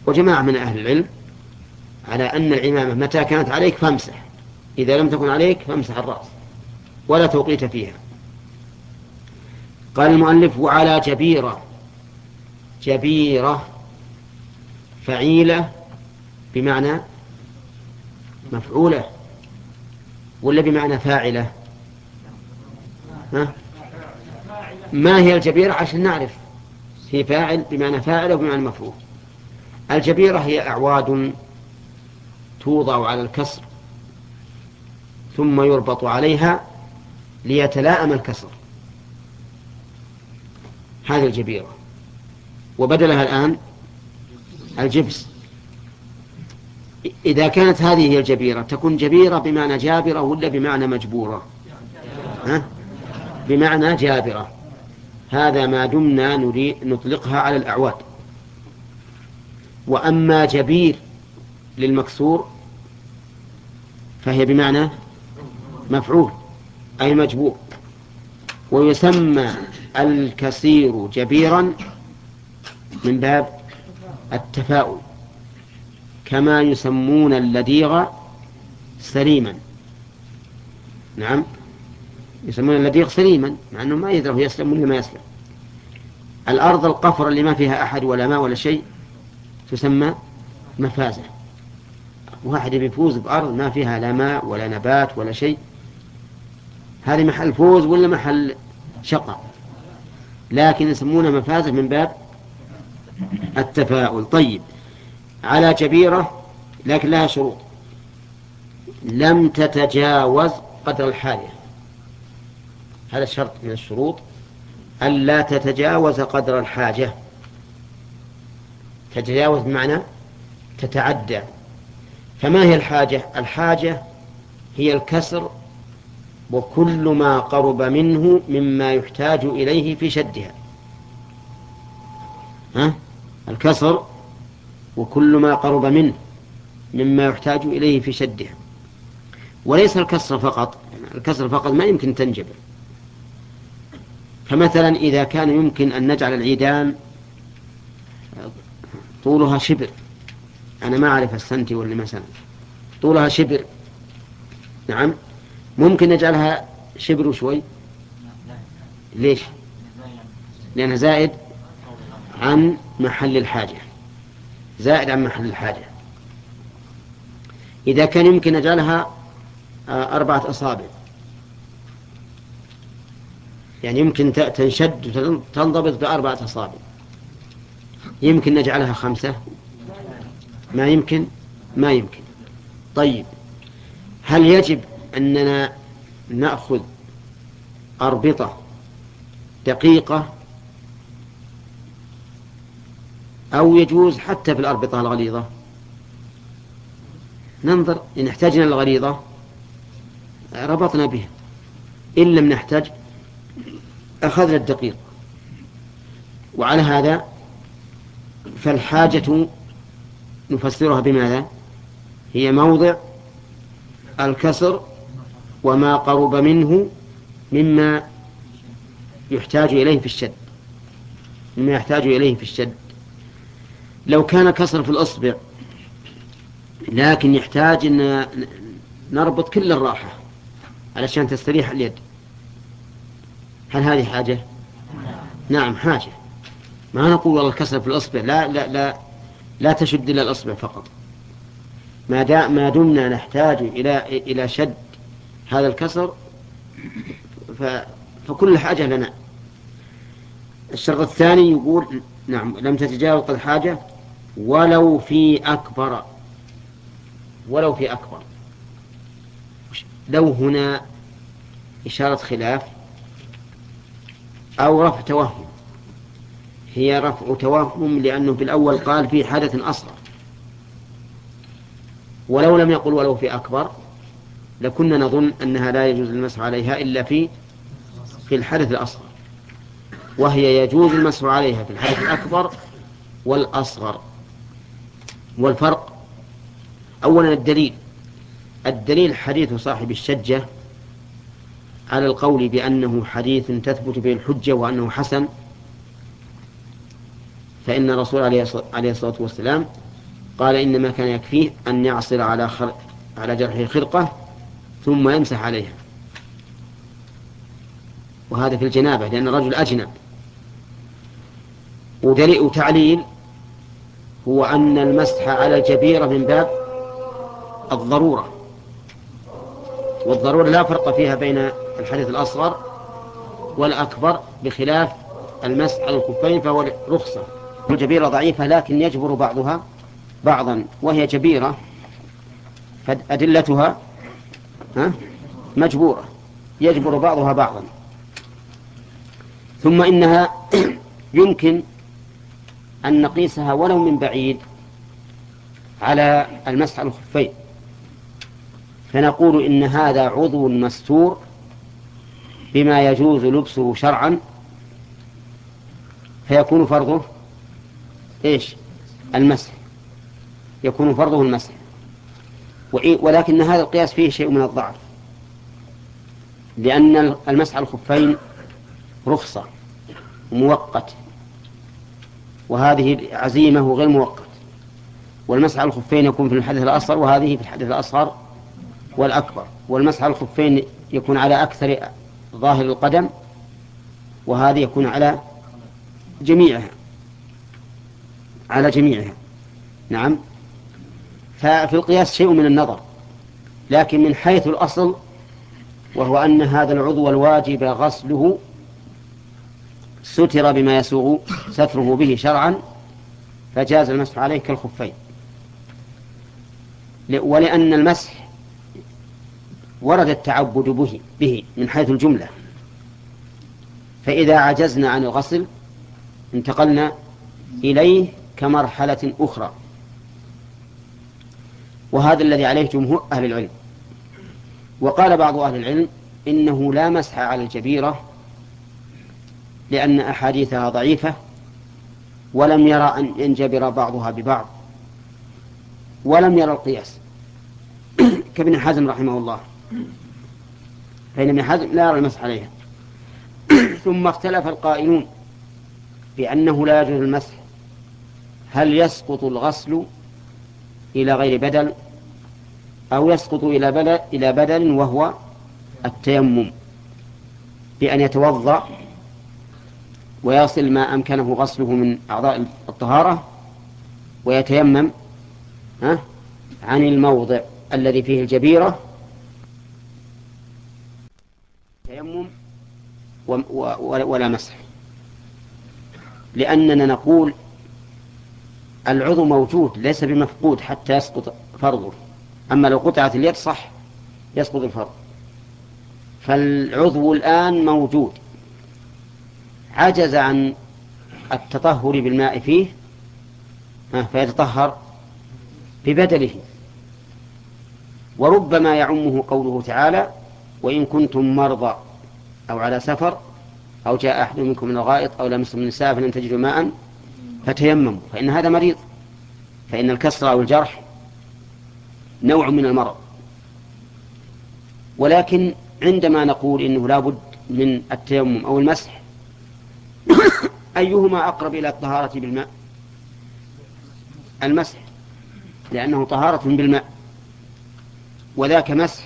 وجماعة من أهل العلم على أن العمامة متى كانت عليك فامسح. إذا لم تكن عليك فامسح الرأس ولا توقيت فيها. قال المؤلف وعلى جبيرة جبيرة فعيلة بمعنى مفعولة ولا بمعنى فاعلة؟ ها؟ ما هي الجبيرة عشان نعرف؟ هي فاعل بمعنى فاعل وبمعنى مفعول. الجبيرة هي أعواد توضع على الكسر ثم يربط عليها ليتلاءم الكسر. هذه الجبيرة. وبدلها الآن الجبس. إذا كانت هذه هي الجبيرة تكون جبيرة بمعنى جابرة ولا بمعنى مجبورة؟ ها؟ بمعنى جابرة. هذا ما دمنا نريد نطلقها على الأعواد. وأما جبير للمكسور فهي بمعنى مفعول أي مجبور. ويسمى الكثير جبيرا من باب التفاؤل كما يسمون اللديغ سليما. نعم؟ يسمون اللديغ سليما مع أنه ما يدري يسلم ولا ما يسلم. الأرض القفر اللي ما فيها أحد ولا ماء ولا شيء تسمى مفازة. واحد بيفوز بأرض ما فيها لا ماء ولا نبات ولا شيء هذه محل فوز ولا محل شقاء؟ لكن يسمونها مفازة من باب التفاؤل. طيب على جبيرة لكن لها شروط. لم تتجاوز قدر الحاجة. هذا شرط من الشروط ألا تتجاوز قدر الحاجة. تتجاوز بمعنى تتعدى. فما هي الحاجة؟ الحاجة هي الكسر وكل ما قرب منه مما يحتاج إليه في شدها. ها؟ الكسر وكل ما قرب منه مما يحتاج إليه في شده وليس الكسر فقط. الكسر فقط ما يمكن تنجبر فمثلا إذا كان يمكن أن نجعل العيدان طولها شبر. أنا ما أعرف السنتي ولا مثلا طولها شبر. نعم. ممكن نجعلها شبر وشوي ليش؟ لأنها زائد عن محل الحاجة. زائد عن محل الحاجة. إذا كان يمكن نجعلها آه، أربعة أصابع. يعني يمكن تنشد وتنضبط بأربعة أصابع. يمكن نجعلها خمسة. ما يمكن؟ ما يمكن. طيب هل يجب أننا نأخذ أربطة دقيقة أو يجوز حتى في الأربطة الغليظة؟ ننظر إن احتاجنا الغليظة ربطنا بها. إن لم نحتاج أخذنا الدقيق. وعلى هذا فالحاجة نفسرها بماذا؟ هي موضع الكسر وما قرب منه مما يحتاج إليه في الشد. مما يحتاج إليه في الشد. لو كان كسر في الأصبع لكن يحتاج أن نربط كل الراحة علشان تستريح اليد. هل هذه حاجة؟ نعم حاجة. ما نقول والله الكسر في الأصبع لا لا لا لا تشد إلى الأصبع فقط. ما دا ما دمنا نحتاج إلى إلى شد هذا الكسر ف فكل حاجة لنا. الشرط الثاني يقول نعم لم تتجاوز الحاجة ولو في أكبر. ولو في أكبر. لو هنا إشارة خلاف. أو رفع توهم. هي رفع توهم لأنه في الأول قال في حدث أصغر. ولو لم يقل ولو في أكبر لكنا نظن أنها لا يجوز المسح عليها إلا في في الحدث الأصغر. وهي يجوز المسح عليها في الحدث الأكبر والأصغر. والفرق أولا الدليل. الدليل حديث صاحب الشجة على القول بأنه حديث تثبت به الحجة وأنه حسن فإن الرسول عليه الصلاة والسلام قال إنما كان يكفيه أن يعصر على خر... على جرحه خرقة ثم يمسح عليها. وهذا في الجنابة لأن الرجل أجنب. ودليل وتعليل هو أن المسح على الجبيرة من باب الضرورة والضرورة لا فرق فيها بين الحدث الأصغر والأكبر بخلاف المسح على الخفين فهو رخصة. الجبيرة ضعيفة لكن يجبر بعضها بعضا وهي جبيرة. فأدلتها مجبورة يجبر بعضها بعضا. ثم إنها يمكن أن نقيسها ولو من بعيد على المسح على الخفين. فنقول إن هذا عضو مستور بما يجوز لبسه شرعا فيكون فرضه إيش؟ المسح. يكون فرضه المسح. ولكن هذا القياس فيه شيء من الضعف. لأن المسح الخفين رخصة مؤقت وهذه عزيمة غير مؤقت. والمسح الخفين يكون في الحدث الأصغر وهذه في الحدث الأصغر والأكبر. والمسح الخفين يكون على أكثر ظاهر القدم وهذه يكون على جميعها على جميعها. نعم. ففي القياس شيء من النظر لكن من حيث الأصل وهو أن هذا العضو الواجب غسله ستر بما يسوغ ستره به شرعا فجاز المسح عليه كالخفين. ولأن المسح ورد التعبد به, به من حيث الجملة. فإذا عجزنا عن الغسل انتقلنا إليه كمرحلة أخرى. وهذا الذي عليه جمهور أهل العلم. وقال بعض أهل العلم إنه لا مسح على الجبيرة لأن أحاديثها ضعيفة ولم يرى أن ينجبر بعضها ببعض. ولم يرى القياس. كابن حزم رحمه الله. فإن ابن حزم لا يرى المسح عليها. ثم اختلف القائلون بأنه لا يجوز المسح. هل يسقط الغسل إلى غير بدل أو يسقط إلى بدل, إلى بدل وهو التيمم؟ بأن يتوضأ ويصل ما أمكنه غسله من أعضاء الطهارة ويتيمم عن الموضع الذي فيه الجبيرة ولا مسح. لأننا نقول العضو موجود ليس بمفقود حتى يسقط فرضه. أما لو قطعت اليد صح يسقط الفرض. فالعضو الآن موجود. عجز عن التطهر بالماء فيه فيتطهر ببدله. وربما يعمه قوله تعالى وإن كنتم مرضى أو على سفر أو جاء أحد منكم من الغائط أو لمستم النساء فلم تجدوا ماء فتيمموا فإن هذا مريض. فإن الكسر أو الجرح نوع من المرض. ولكن عندما نقول إنه لا بد من التيمم أو المسح أيهما أقرب إلى الطهارة بالماء؟ المسح لأنه طهارة بالماء. وذاك مسح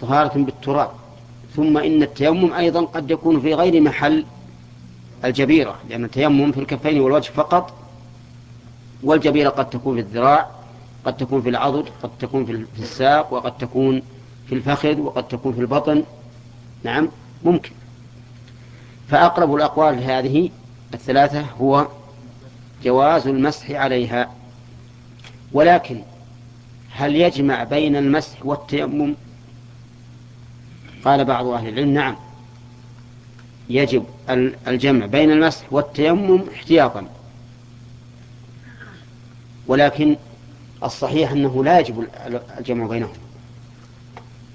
طهارة بالتراب. ثم إن التيمم أيضا قد يكون في غير محل الجبيرة لأن التيمم في الكفين والوجه فقط والجبيرة قد تكون في الذراع قد تكون في العضد قد تكون في الساق وقد تكون في الفخذ وقد تكون في البطن. نعم ممكن. فأقرب الأقوال هذه الثلاثة هو جواز المسح عليها. ولكن هل يجمع بين المسح والتيمم قال بعض أهل العلم نعم. يجب الجمع بين المسح والتيمم احتياطا. ولكن الصحيح أنه لا يجب الجمع بينهم.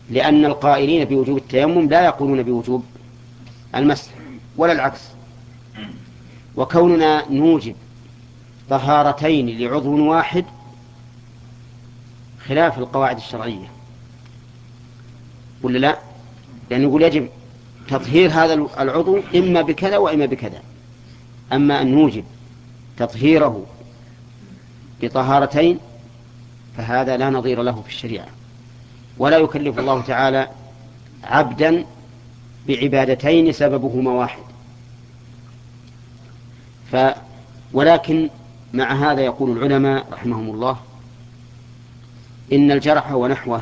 لأن القائلين بوجوب التيمم لا يقولون بوجوب المسح ولا العكس. وكوننا نوجب طهارتين لعضو واحد خلاف القواعد الشرعية. ولا لا؟ لأنه يقول يجب تطهير هذا العضو إما بكذا وإما بكذا. أما أن نوجب تطهيره بطهارتين فهذا لا نظير له في الشريعة. ولا يكلف الله تعالى عبدا بعبادتين سببهما واحد. ف ولكن مع هذا يقول العلماء رحمهم الله إن الجرح ونحوه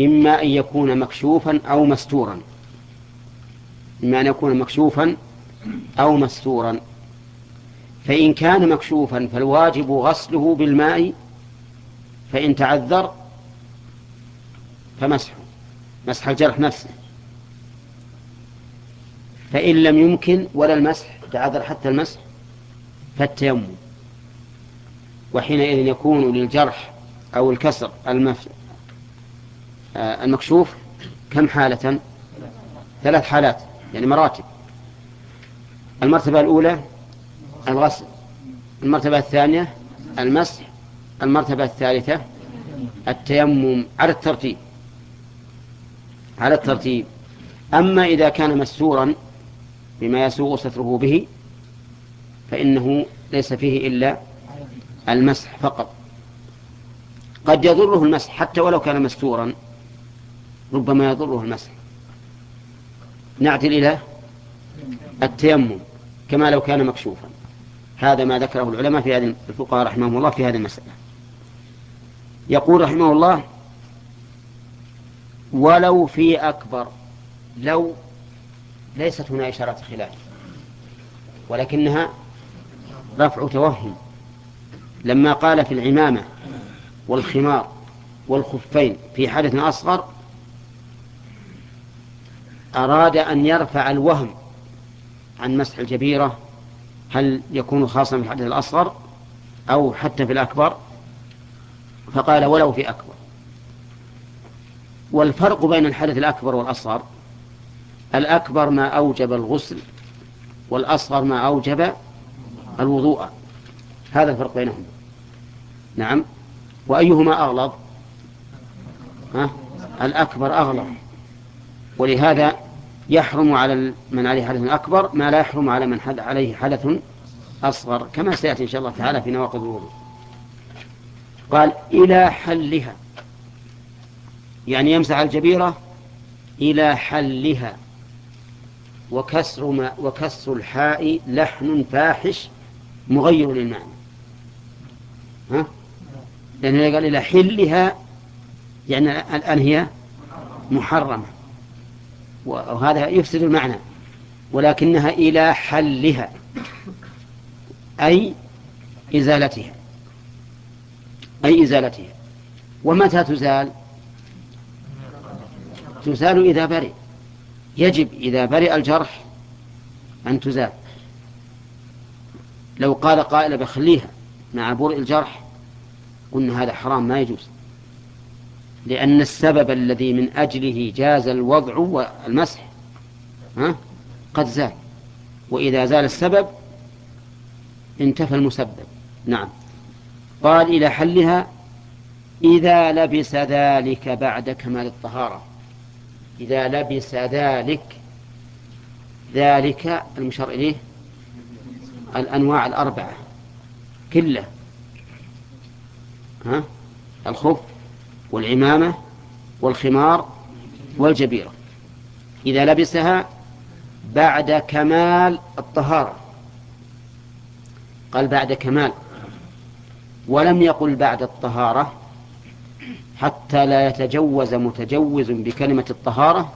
إما أن يكون مكشوفا أو مستورا. إما أن يكون مكشوفا أو مستورا. فإن كان مكشوفا فالواجب غسله بالماء فإن تعذر فمسحه مسح الجرح نفسه. فإن لم يمكن ولا المسح تعذر حتى المسح فالتيمم. وحينئذ يكون للجرح أو الكسر المكشوف كم حالة؟ ثلاث حالات يعني مراتب. المرتبة الأولى الغسل المرتبة الثانية المسح المرتبة الثالثة التيمم على الترتيب. على الترتيب. أما إذا كان مستورا بما يسوغ ستره به فإنه ليس فيه إلا المسح فقط. قد يضره المسح حتى ولو كان مستورا. ربما يضره المسح. نعدل إلى التيمم كما لو كان مكشوفا. هذا ما ذكره العلماء في هذه الفقهاء رحمهم الله في هذه المسألة. يقول رحمه الله ولو في أكبر لو ليست هنا إشارة خلاف ولكنها رفع توهم. لما قال في العمامة والخمار والخفين في حدث أصغر أراد أن يرفع الوهم عن مسح الجبيرة هل يكون خاصا في الحدث الأصغر أو حتى في الأكبر؟ فقال ولو في أكبر. والفرق بين الحدث الأكبر والأصغر الأكبر ما أوجب الغسل والأصغر ما أوجب الوضوء. هذا الفرق بينهم. نعم. وأيهما أغلظ؟ ها؟ الأكبر أغلظ. ولهذا يحرم على من عليه حدث أكبر ما لا يحرم على من حد عليه حدث أصغر كما سيأتي إن شاء الله تعالى في نواقض الوضوء. قال إلى حلها يعني يمسح الجبيرة إلى حلها وكسر ما وكسر الحاء لحن فاحش مغير للمعنى. ها؟ لأنه قال إلى حلها يعني الآن هي محرمة. وهذا يفسد المعنى. ولكنها إلى حلها أي إزالتها. أي إزالتها. ومتى تزال؟ تزال إذا برئ. يجب إذا برئ الجرح أن تزال. لو قال قائل بخليها مع برء الجرح قلنا هذا حرام ما يجوز. لأن السبب الذي من أجله جاز الوضع والمسح ها؟ قد زال. وإذا زال السبب انتفى المسبب. نعم. قال إلى حلها إذا لبس ذلك بعد كمال الطهارة. إذا لبس ذلك ذلك المشار إليه الأنواع الأربعة. كلة. ها؟ الخف. والعمامة والخمار والجبيرة. إذا لبسها بعد كمال الطهارة. قال بعد كمال. ولم يقل بعد الطهارة حتى لا يتجوز متجوز بكلمة الطهارة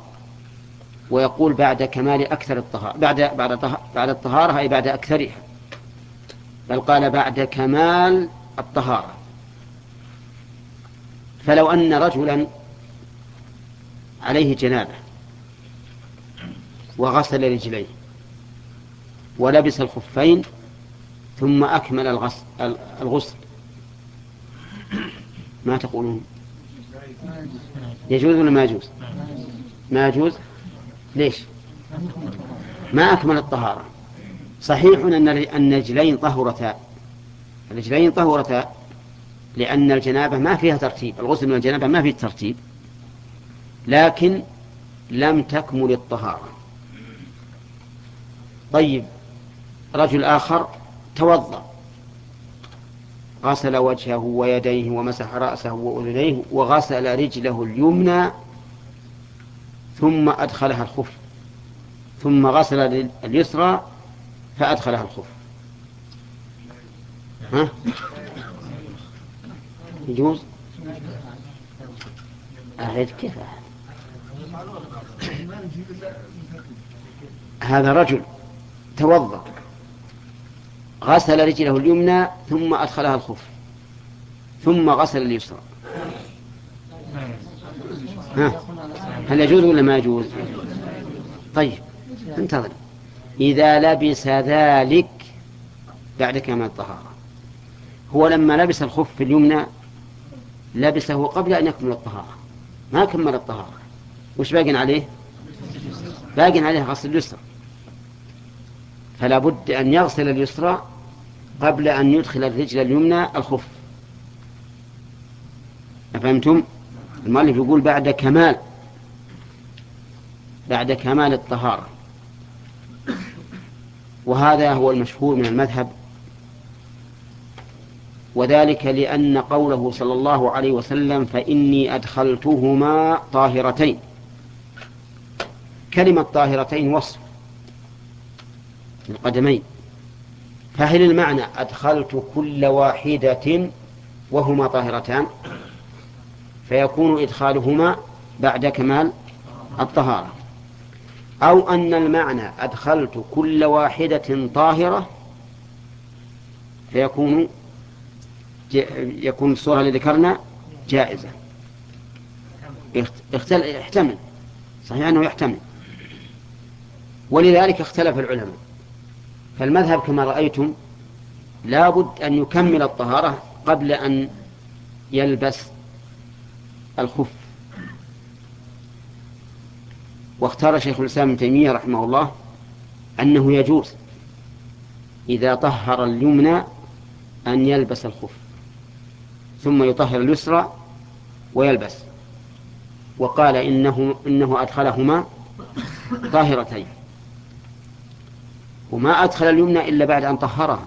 ويقول بعد كمال أكثر الطهارة بعد بعد بعد الطهارة أي بعد أكثرها. بل قال بعد كمال الطهارة. فلو أن رجلا عليه جنابة وغسل رجليه ولبس الخفين ثم أكمل الغسل, الغسل ما تقولون؟ يجوز ولا ما يجوز؟ ما يجوز؟ ليش؟ ما أكمل الطهارة. صحيح أن الرجلين طهرتا الرجلين طهرتا لأن الجنابة ما فيها ترتيب الغسل من الجنابة ما فيه ترتيب لكن لم تكمل الطهارة طيب رجل آخر توضأ غسل وجهه ويديه ومسح رأسه وأذنيه وغسل رجله اليمنى ثم أدخلها الخف ثم غسل اليسرى فأدخلها الخف ها؟ يجوز؟ أعيد كيف؟ هذا رجل توضأ غسل رجله اليمنى ثم أدخلها الخف ثم غسل اليسرى. ها؟ هل يجوز ولا ما يجوز؟ طيب انتظر. إذا لبس ذلك بعد كمال الطهارة هو لما لبس الخف اليمنى لبسه قبل أن يكمل الطهارة. ما كمل الطهارة. وش باقي عليه؟ باقي عليه غسل اليسرى. فلا بد أن يغسل اليسرى قبل أن يدخل الرجل اليمنى الخف. أفهمتم؟ المؤلف يقول بعد كمال بعد كمال الطهارة. وهذا هو المشهور من المذهب وذلك لأن قوله صلى الله عليه وسلم فإني أدخلتهما طاهرتين. كلمة طاهرتين وصف القدمين فهل المعنى أدخلت كل واحدة وهما طاهرتان؟ فيكون إدخالهما بعد كمال الطهارة. أو أن المعنى أدخلت كل واحدة طاهرة فيكون يكون الصورة اللي ذكرنا جائزة. يحتمل صحيح أنه يحتمل. ولذلك اختلف العلماء. فالمذهب كما رأيتم لا بد أن يكمل الطهارة قبل أن يلبس الخف. واختار شيخ الإسلام ابن تيمية رحمه الله أنه يجوز إذا طهر اليمنى أن يلبس الخف. ثم يطهر اليسرى ويلبس. وقال إنه, إنه أدخلهما طاهرتين. وما أدخل اليمنى إلا بعد أن طهرها.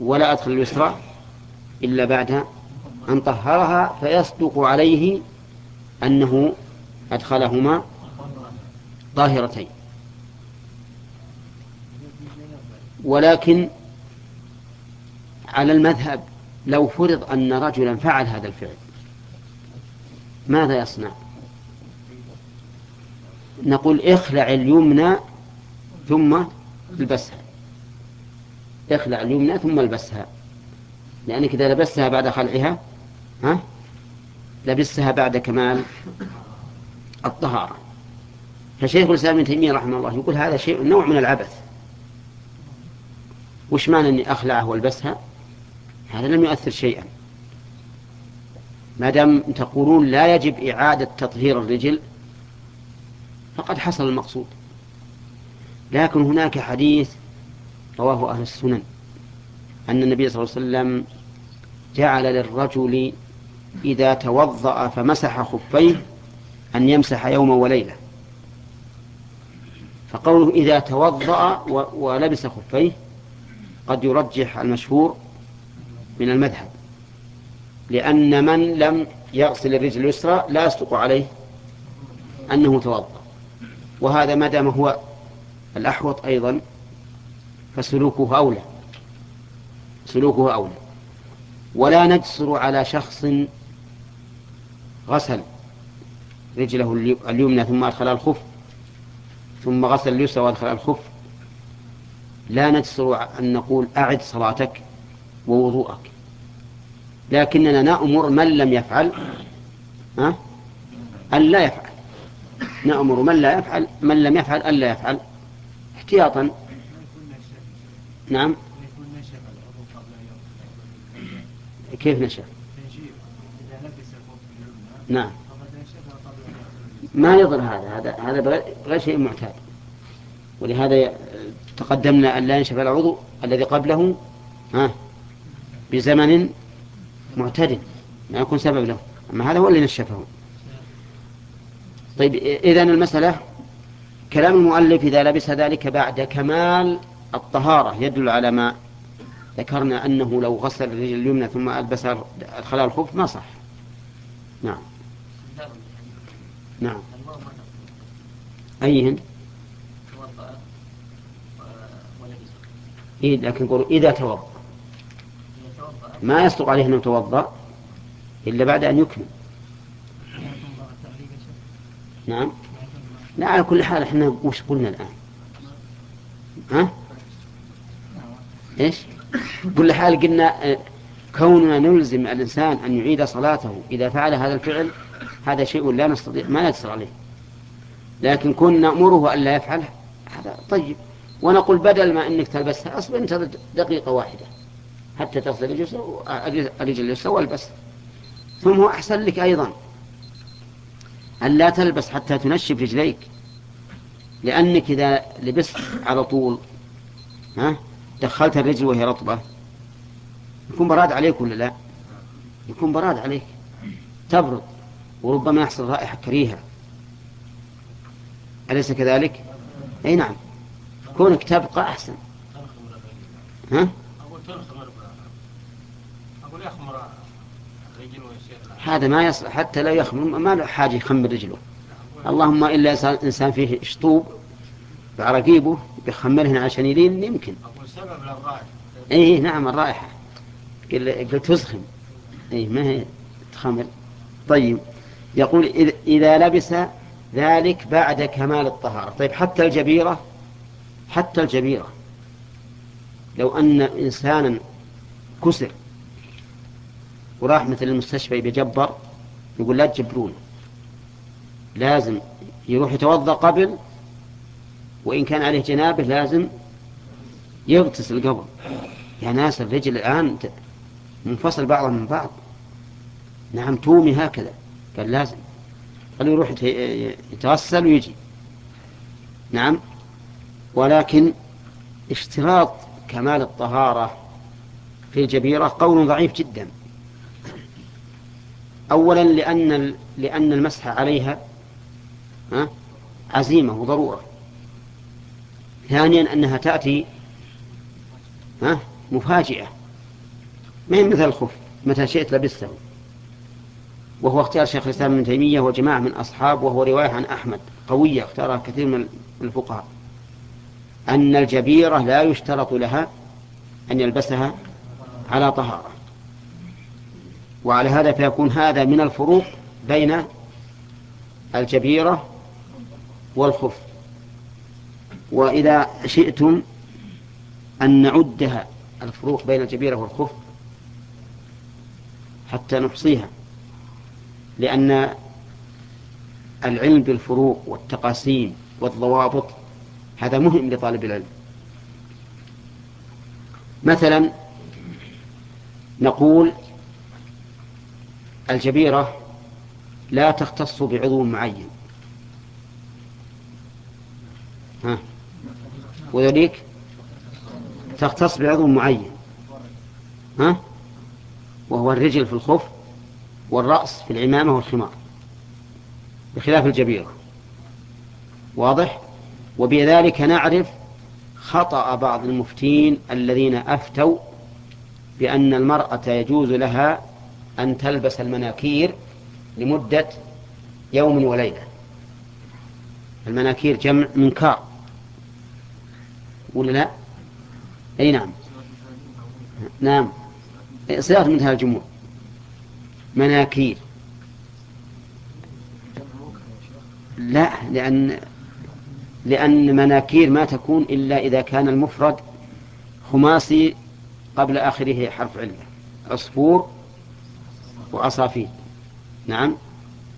ولا أدخل اليسرى إلا بعد أن طهرها فيصدق عليه أنه أدخلهما طاهرتين. ولكن على المذهب لو فرض أن رجلا فعل هذا الفعل ماذا يصنع؟ نقول اخلع اليمنى ثم البسها. اخلع اليمنى ثم البسها. لأنك إذا لبستها بعد خلعها ها؟ لبستها بعد كمال الطهارة. فشيخ الإسلام ابن تيمية رحمه الله يقول هذا شيء نوع من العبث. وش معنى أني أخلعه والبسها؟ هذا لم يؤثر شيئا. ما دام تقولون لا يجب إعادة تطهير الرجل فقد حصل المقصود. لكن هناك حديث رواه أهل السنن أن النبي صلى الله عليه وسلم جعل للرجل إذا توضأ فمسح خفيه أن يمسح يوما وليلة. فقوله إذا توضأ ولبس خفيه قد يرجح المشهور من المذهب. لأن من لم يغسل الرجل اليسرى لا يصدق عليه أنه توضأ. وهذا ما دام هو الأحوط أيضا فسلوكه أولى. سلوكه أولى. ولا نجسر على شخص غسل رجله اليمنى ثم أدخل الخف ثم غسل اليسرى وأدخل الخف لا نجسر أن نقول أعد صلاتك ووضوءك. لكننا نأمر من لم يفعل ها؟ أن لا يفعل. نأمر من لا يفعل من لم يفعل أن لا يفعل. احتياطا. نعم. كيف نشأ نعم. ما يضر هذا هذا هذا غير شيء معتاد. ولهذا تقدمنا أن لا ينشف العضو الذي قبله ها؟ بزمن معتدل ما يكون سبب له. أما هذا هو اللي نشفه. طيب إذن المسألة كلام المؤلف إذا لبس ذلك بعد كمال الطهارة يدل على ما ذكرنا أنه لو غسل الرجل اليمنى ثم ألبس الخلاء الخف ما صح. نعم. نعم. أيهن؟ إيه لكن يقول إذا توضأ. ما يصدق عليه أنه توضأ إلا بعد أن يكمل. نعم. لا على كل حال إحنا وش قلنا الآن؟ ها؟ إيش؟ كل حال قلنا كوننا نلزم الإنسان أن يعيد صلاته إذا فعل هذا الفعل هذا شيء لا نستطيع ما نقدر عليه. لكن كنا نأمره أن لا يفعله هذا طيب. ونقول بدل ما أنك تلبسها أصبر انتظر دقيقة واحدة. حتى تصل الرجل اليسرى والبس. ثم هو أحسن لك أيضا. أن لا تلبس حتى تنشف رجليك. لأنك إذا لبست على طول ها دخلت الرجل وهي رطبة يكون براد عليك ولا لا؟ يكون براد عليك. تبرد وربما يحصل رائحة كريهة. أليس كذلك؟ أي نعم. كونك تبقى أحسن. ها؟ أقول ترخم أقول يخمر الرجل ويصير هذا ما يصلح حتى لا يخمر ما له حاجة يخمر رجله. اللهم إلا إنسان فيه شطوب بعرقيبه بيخمرهن عشان يلين يمكن. سبب للرائحة. اي نعم الرائحة. قلت تسخن اي ما هي تخمر. طيب يقول إذ- إذا لبس ذلك بعد كمال الطهارة. طيب حتى الجبيرة حتى الجبيرة. لو أن إنسانا كسر وراح مثل المستشفى يجبر يقول لا تجبرون. لازم يروح يتوضأ قبل وإن كان عليه جنابه لازم يغتسل قبل يا ناس الرجل الآن منفصل بعضها من بعض. نعم تومي هكذا. قال لازم. خليه يروح يت- يتغسل ويجي. نعم. ولكن اشتراط كمال الطهارة في الجبيرة قول ضعيف جدا. أولا لأن لأن المسح عليها ها عزيمة وضرورة. ثانيا أنها تأتي مفاجئة. ما هي مثل الخف؟ متى شئت لبسته. وهو اختيار شيخ الإسلام ابن تيمية وجماعة من أصحاب وهو رواية عن أحمد قوية اختارها كثير من الفقهاء. أن الجبيرة لا يشترط لها أن يلبسها على طهارة. وعلى هذا فيكون هذا من الفروق بين الجبيرة والخف. وإذا شئتم أن نعدها الفروق بين الجبيرة والخف حتى نحصيها لأن العلم بالفروق والتقاسيم والضوابط هذا مهم لطالب العلم. مثلا نقول الجبيرة لا تختص بعضو معين. ها؟ وذلك تختص بعضو معين. ها؟ وهو الرجل في الخف والرأس في العمامة والخمار بخلاف الجبيرة. واضح؟ وبذلك نعرف خطأ بعض المفتين الذين أفتوا بأن المرأة يجوز لها أن تلبس المناكير لمدة يوم وليلة. المناكير جمع منكار ولا لا؟ أي نعم. نعم. صيغة منتهى الجموع مناكير. لا لأن لأن مناكير ما تكون إلا إذا كان المفرد خماسي قبل آخره حرف علة. عصفور وعصافير نعم.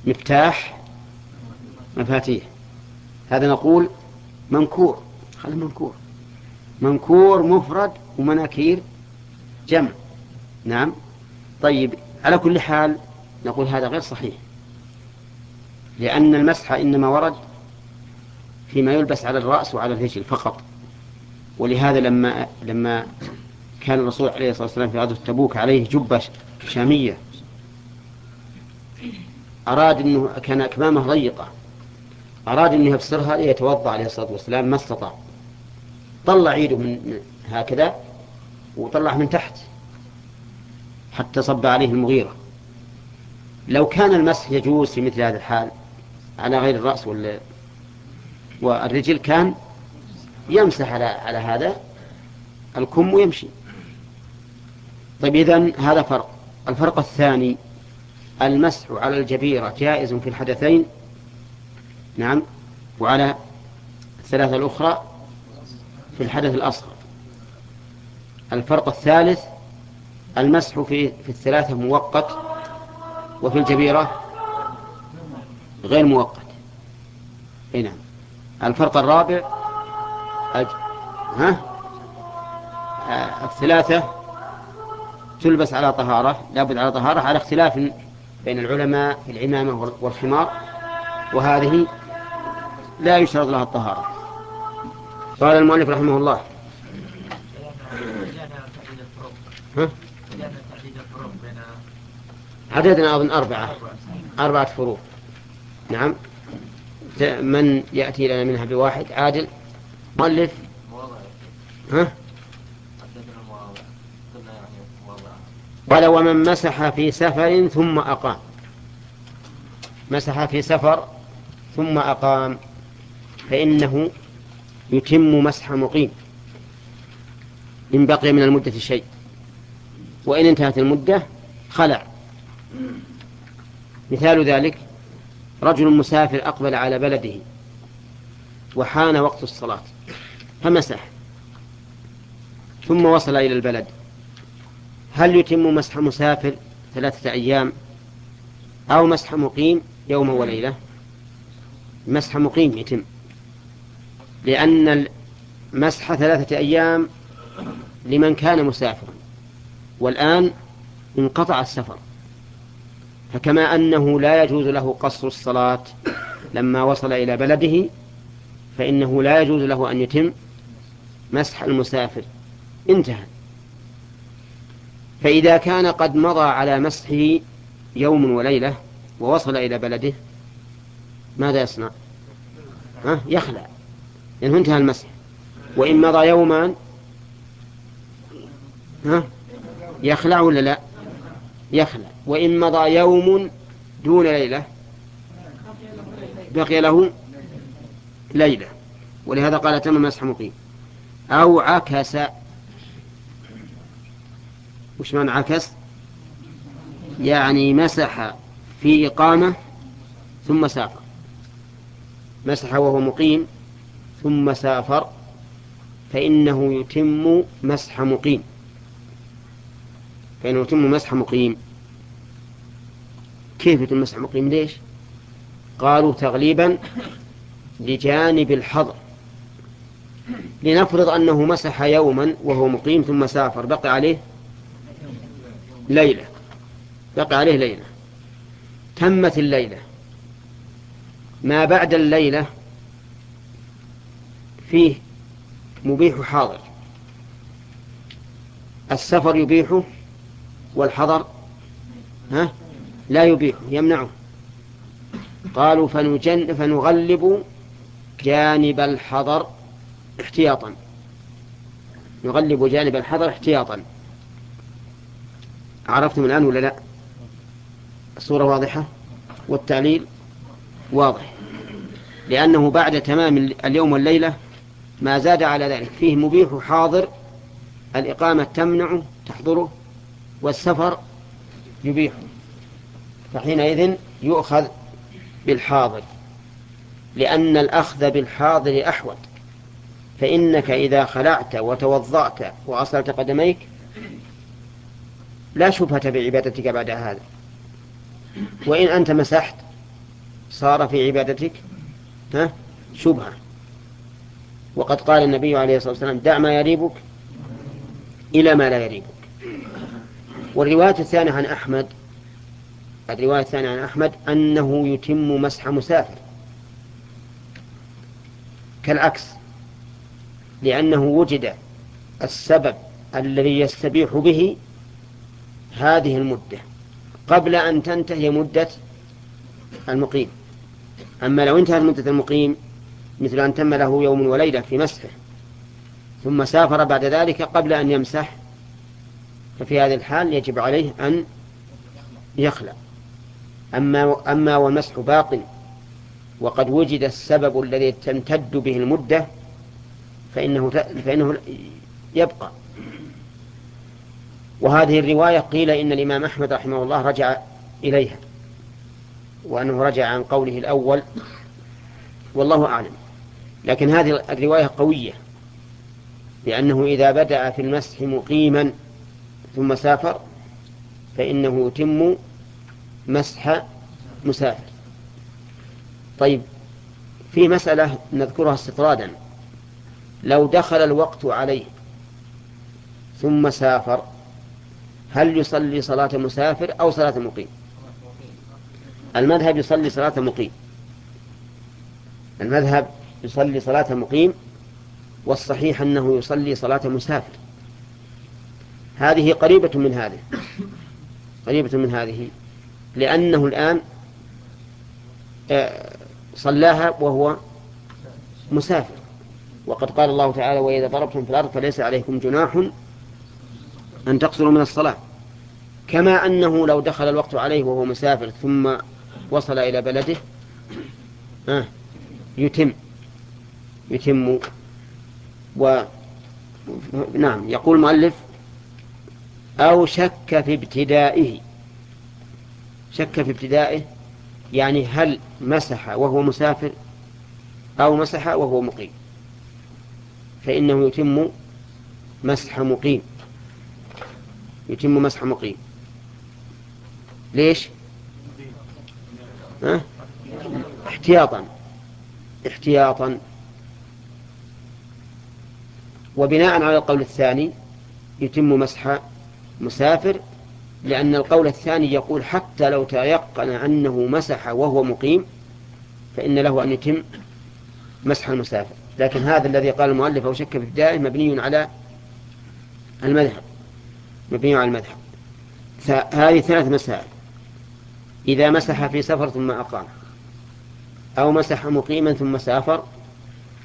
مفتاح. مفاتيح. هذا نقول منكور خلي منكور منكور مفرد ومناكير. جمع. نعم. طيب على كل حال نقول هذا غير صحيح. لأن المسح إنما ورد فيما يلبس على الرأس وعلى الرجل فقط. ولهذا لما لما كان الرسول عليه الصلاة والسلام في غزوة تبوك عليه جبة شامية أراد أنه كان أكمامه ضيقة. أراد أنه يفسرها ليتوضأ عليه الصلاة والسلام ما استطاع. طلع يده من هكذا وطلع من تحت حتى صب عليه المغيرة. لو كان المسح يجوز في مثل هذا الحال على غير الرأس وال... والرجل كان يمسح على على هذا الكم ويمشي. طيب إذن هذا فرق. الفرق الثاني المسح على الجبيرة جائز في الحدثين؟ نعم. وعلى الثلاثة الأخرى في الحدث الأصغر. الفرق الثالث المسح في في الثلاثة مؤقت وفي الجبيرة غير مؤقت. إي نعم. الفرق الرابع أج... ها؟ آه الثلاثة تلبس على طهارة لابد على طهارة على اختلاف بين العلماء في العمامة والخمار وهذه لا يشترط لها الطهارة. قال المؤلف رحمه الله. ها؟ عددنا أظن أربعة أربعة فروق نعم. من يأتي لنا منها بواحد؟ عادل. مؤلف. ها؟ قال ومن مسح في سفر ثم أقام. مسح في سفر ثم أقام. فإنه يتم مسح مقيم. إن بقي من المدة شيء. وإن انتهت المدة خلع. مثال ذلك رجل مسافر أقبل على بلده وحان وقت الصلاة. فمسح. ثم وصل إلى البلد. هل يتم مسح مسافر ثلاثة أيام أو مسح مقيم يوم وليلة؟ مسح مقيم يتم لأن المسح ثلاثة أيام لمن كان مسافرا والآن انقطع السفر. فكما أنه لا يجوز له قصر الصلاة لما وصل إلى بلده فإنه لا يجوز له أن يتم مسح المسافر. انتهى. فإذا كان قد مضى على مسحه يوم وليلة ووصل إلى بلده ماذا يصنع؟ ها؟ يخلع لأنه انتهى المسح. وإن مضى يوما ها؟ يخلع ولا لا؟ يخلع. وإن مضى يوم دون ليلة بقي له ليلة. ولهذا قال تم مسح مقيم. أو عكس وش معنى عكس؟ يعني مسح في إقامة ثم سافر. مسح وهو مقيم ثم سافر فإنه يتم مسح مقيم. فإنه يتم مسح مقيم. كيف يتم مسح مقيم؟ ليش؟ قالوا تغليبا لجانب الحظر. لنفرض أنه مسح يوما وهو مقيم ثم سافر بقي عليه ليلة. بقي عليه ليلة. تمت الليلة. ما بعد الليلة فيه مبيح حاضر. السفر يبيحه والحضر ها؟ لا يبيحه يمنعه. قالوا فنجن فنغلب جانب الحضر احتياطا. نغلب جانب الحضر احتياطا. عرفتم الآن ولا لا؟ الصورة واضحة؟ والتعليل واضح. لأنه بعد تمام اليوم والليلة ما زاد على ذلك. فيه مبيح حاضر الإقامة تمنعه تحضره والسفر يبيحه فحينئذ يؤخذ بالحاضر. لأن الأخذ بالحاضر أحوط. فإنك إذا خلعت وتوضأت وأصلت قدميك لا شبهة بعبادتك بعد هذا. وإن أنت مسحت صار في عبادتك ها شبهة. وقد قال النبي عليه الصلاة والسلام دع ما يريبك إلى ما لا يريبك. والرواية الثانية عن أحمد الرواية الثانية عن أحمد أنه يتم مسح مسافر. كالعكس لأنه وجد السبب الذي يستبيح به هذه المدة. قبل أن تنتهي مدة المقيم. أما لو انتهت مدة المقيم مثل أن تم له يوم وليلة في مسحه ثم سافر بعد ذلك قبل أن يمسح ففي هذه الحال يجب عليه أن يخلع. أما, أما والمسح باق وقد وجد السبب الذي تمتد به المدة فإنه, فإنه يبقى. وهذه الرواية قيل إن الإمام أحمد رحمه الله رجع إليها وأنه رجع عن قوله الأول والله أعلم. لكن هذه الرواية قوية لأنه إذا بدأ في المسح مقيما ثم سافر فإنه يتم مسح مسافر. طيب في مسألة نذكرها استطرادا. لو دخل الوقت عليه ثم سافر هل يصلي صلاة مسافر أو صلاة مقيم؟ المذهب يصلي صلاة مقيم. المذهب يصلي صلاة مقيم والصحيح أنه يصلي صلاة مسافر. هذه قريبة من هذه قريبة من هذه لأنه الآن آه، صلاها وهو مسافر. وقد قال الله تعالى وإذا ضربتم في الأرض فليس عليكم جناح أن تقصروا من الصلاة. كما أنه لو دخل الوقت عليه وهو مسافر ثم وصل إلى بلده آه يتم يتم و نعم يقول المؤلف أو شك في ابتدائه. شك في ابتدائه يعني هل مسح وهو مسافر أو مسح وهو مقيم. فإنه يتم مسح مقيم. يتم مسح مقيم. ليش؟ احتياطا. احتياطا. وبناء على القول الثاني يتم مسح مسافر لأن القول الثاني يقول حتى لو تيقن أنه مسح وهو مقيم فإن له أن يتم مسح المسافر. لكن هذا الذي قال المؤلف أو شك في ابتدائه مبني على المذهب. مبني على المذهب هذه ثلاث مسائل. إذا مسح في سفر ثم أقام. أو مسح مقيما ثم سافر.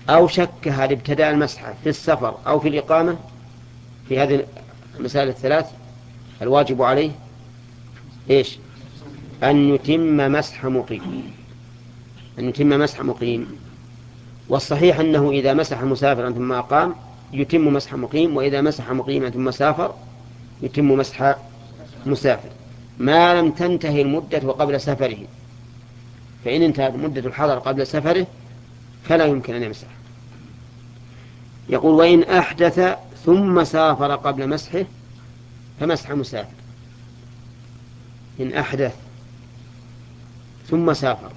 أو شك هل ابتدأ المسح في السفر أو في الإقامة. في هذه المسائل الثلاث الواجب عليه إيش؟ أن يتم مسح مقيم. أن يتم مسح مقيم. والصحيح أنه إذا مسح مسافرا ثم أقام يتم مسح مقيم. وإذا مسح مقيما ثم سافر يتم مسح مسافر. ما لم تنتهي المدة قبل سفره. فإن انتهت مدة الحضر قبل سفره فلا يمكن أن يمسح. يقول وإن أحدث ثم سافر قبل مسحه فمسح مسافر. إن أحدث ثم سافر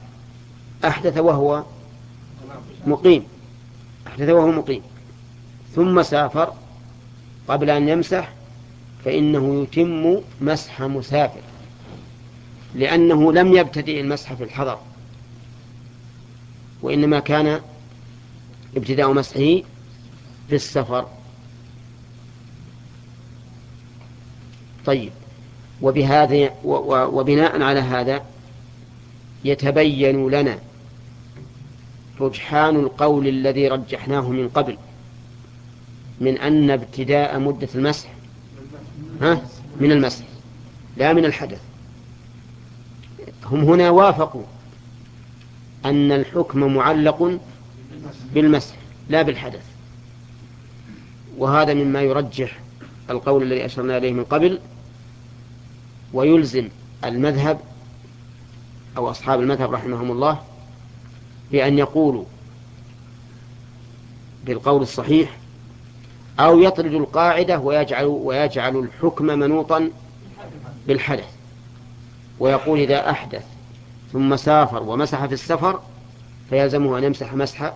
أحدث وهو مقيم. أحدث وهو مقيم. ثم سافر قبل أن يمسح فإنه يتم مسح مسافر لأنه لم يبتدئ المسح في الحضر وإنما كان ابتداء مسحه في السفر. طيب وبهذا وبناء على هذا يتبين لنا رجحان القول الذي رجحناه من قبل من أن ابتداء مدة المسح ها؟ من المسح. لا من الحدث. هم هنا وافقوا أن الحكم معلق بالمسح لا بالحدث. وهذا مما يرجح القول الذي أشرنا إليه من قبل ويلزم المذهب أو أصحاب المذهب رحمهم الله بأن يقولوا بالقول الصحيح أو يطرد القاعدة ويجعل, ويجعل الحكم منوطا بالحدث. ويقول إذا أحدث ثم سافر ومسح في السفر فيلزمه أن يمسح مسح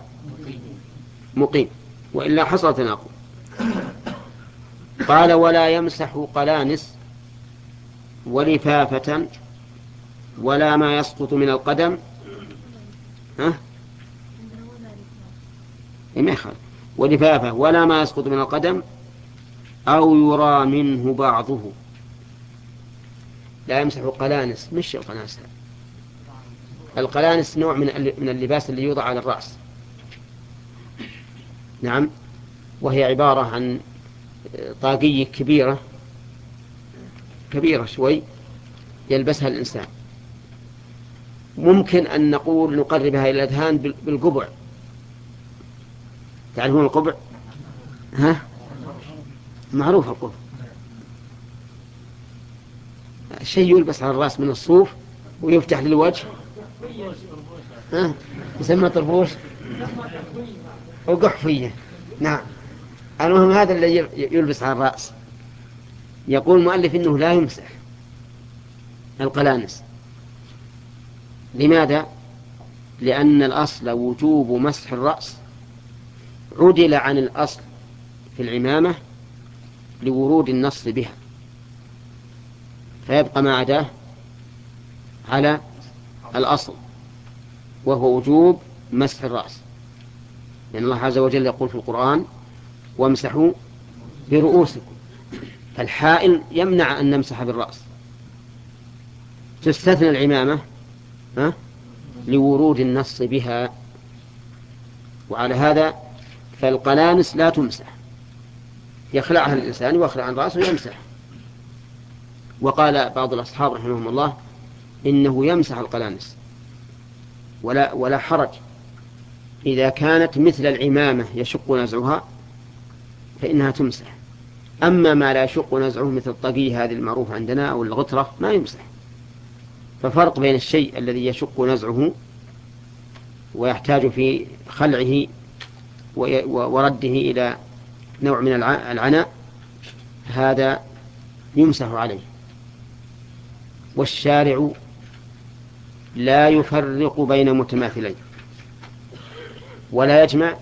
مقيم. وإلا حصل تناقض قال ولا يمسح قلانس ولفافة ولا ما يسقط من القدم. ها؟ إيه، ما يخالف. ولفافة ولا ما يسقط من القدم أو يرى منه بعضه. لا يمسح قلانس مش القلانس القلانس نوع من من اللباس اللي يوضع على الرأس. نعم. وهي عبارة عن طاقية كبيرة كبيرة شوي يلبسها الإنسان. ممكن أن نقول نقربها إلى الأذهان بالقبع. تعرفون القبع؟ ها؟ معروف القبع. شيء يلبس على الرأس من الصوف ويفتح للوجه. ها؟ يسمى طربوش وقحفية نعم. المهم هذا الذي يلبس على الرأس. يقول المؤلف إنه لا يمسح القلانس. لماذا؟ لأن الأصل وجوب مسح الرأس عدل عن الأصل في العمامة لورود النص بها. فيبقى ما عداه على الأصل وهو وجوب مسح الرأس. لأن الله عز وجل يقول في القرآن وامسحوا برؤوسكم. فالحائل يمنع أن نمسح بالرأس. تستثنى العمامة ها؟ لورود النص بها. وعلى هذا فالقلانس لا تمسح. يخلعها الإنسان ويخلع عن رأسه ويمسح. وقال بعض الأصحاب رحمهم الله إنه يمسح القلانس. ولا, ولا حرج. إذا كانت مثل العمامة يشق نزعها فإنها تمسح. أما ما لا يشق نزعه مثل الطقي هذه المعروفة عندنا أو الغترة ما يمسح. ففرق بين الشيء الذي يشق نزعه ويحتاج في خلعه ورده إلى نوع من العناء هذا يمسح عليه. والشارع لا يفرق بين متماثلين ولا يجمع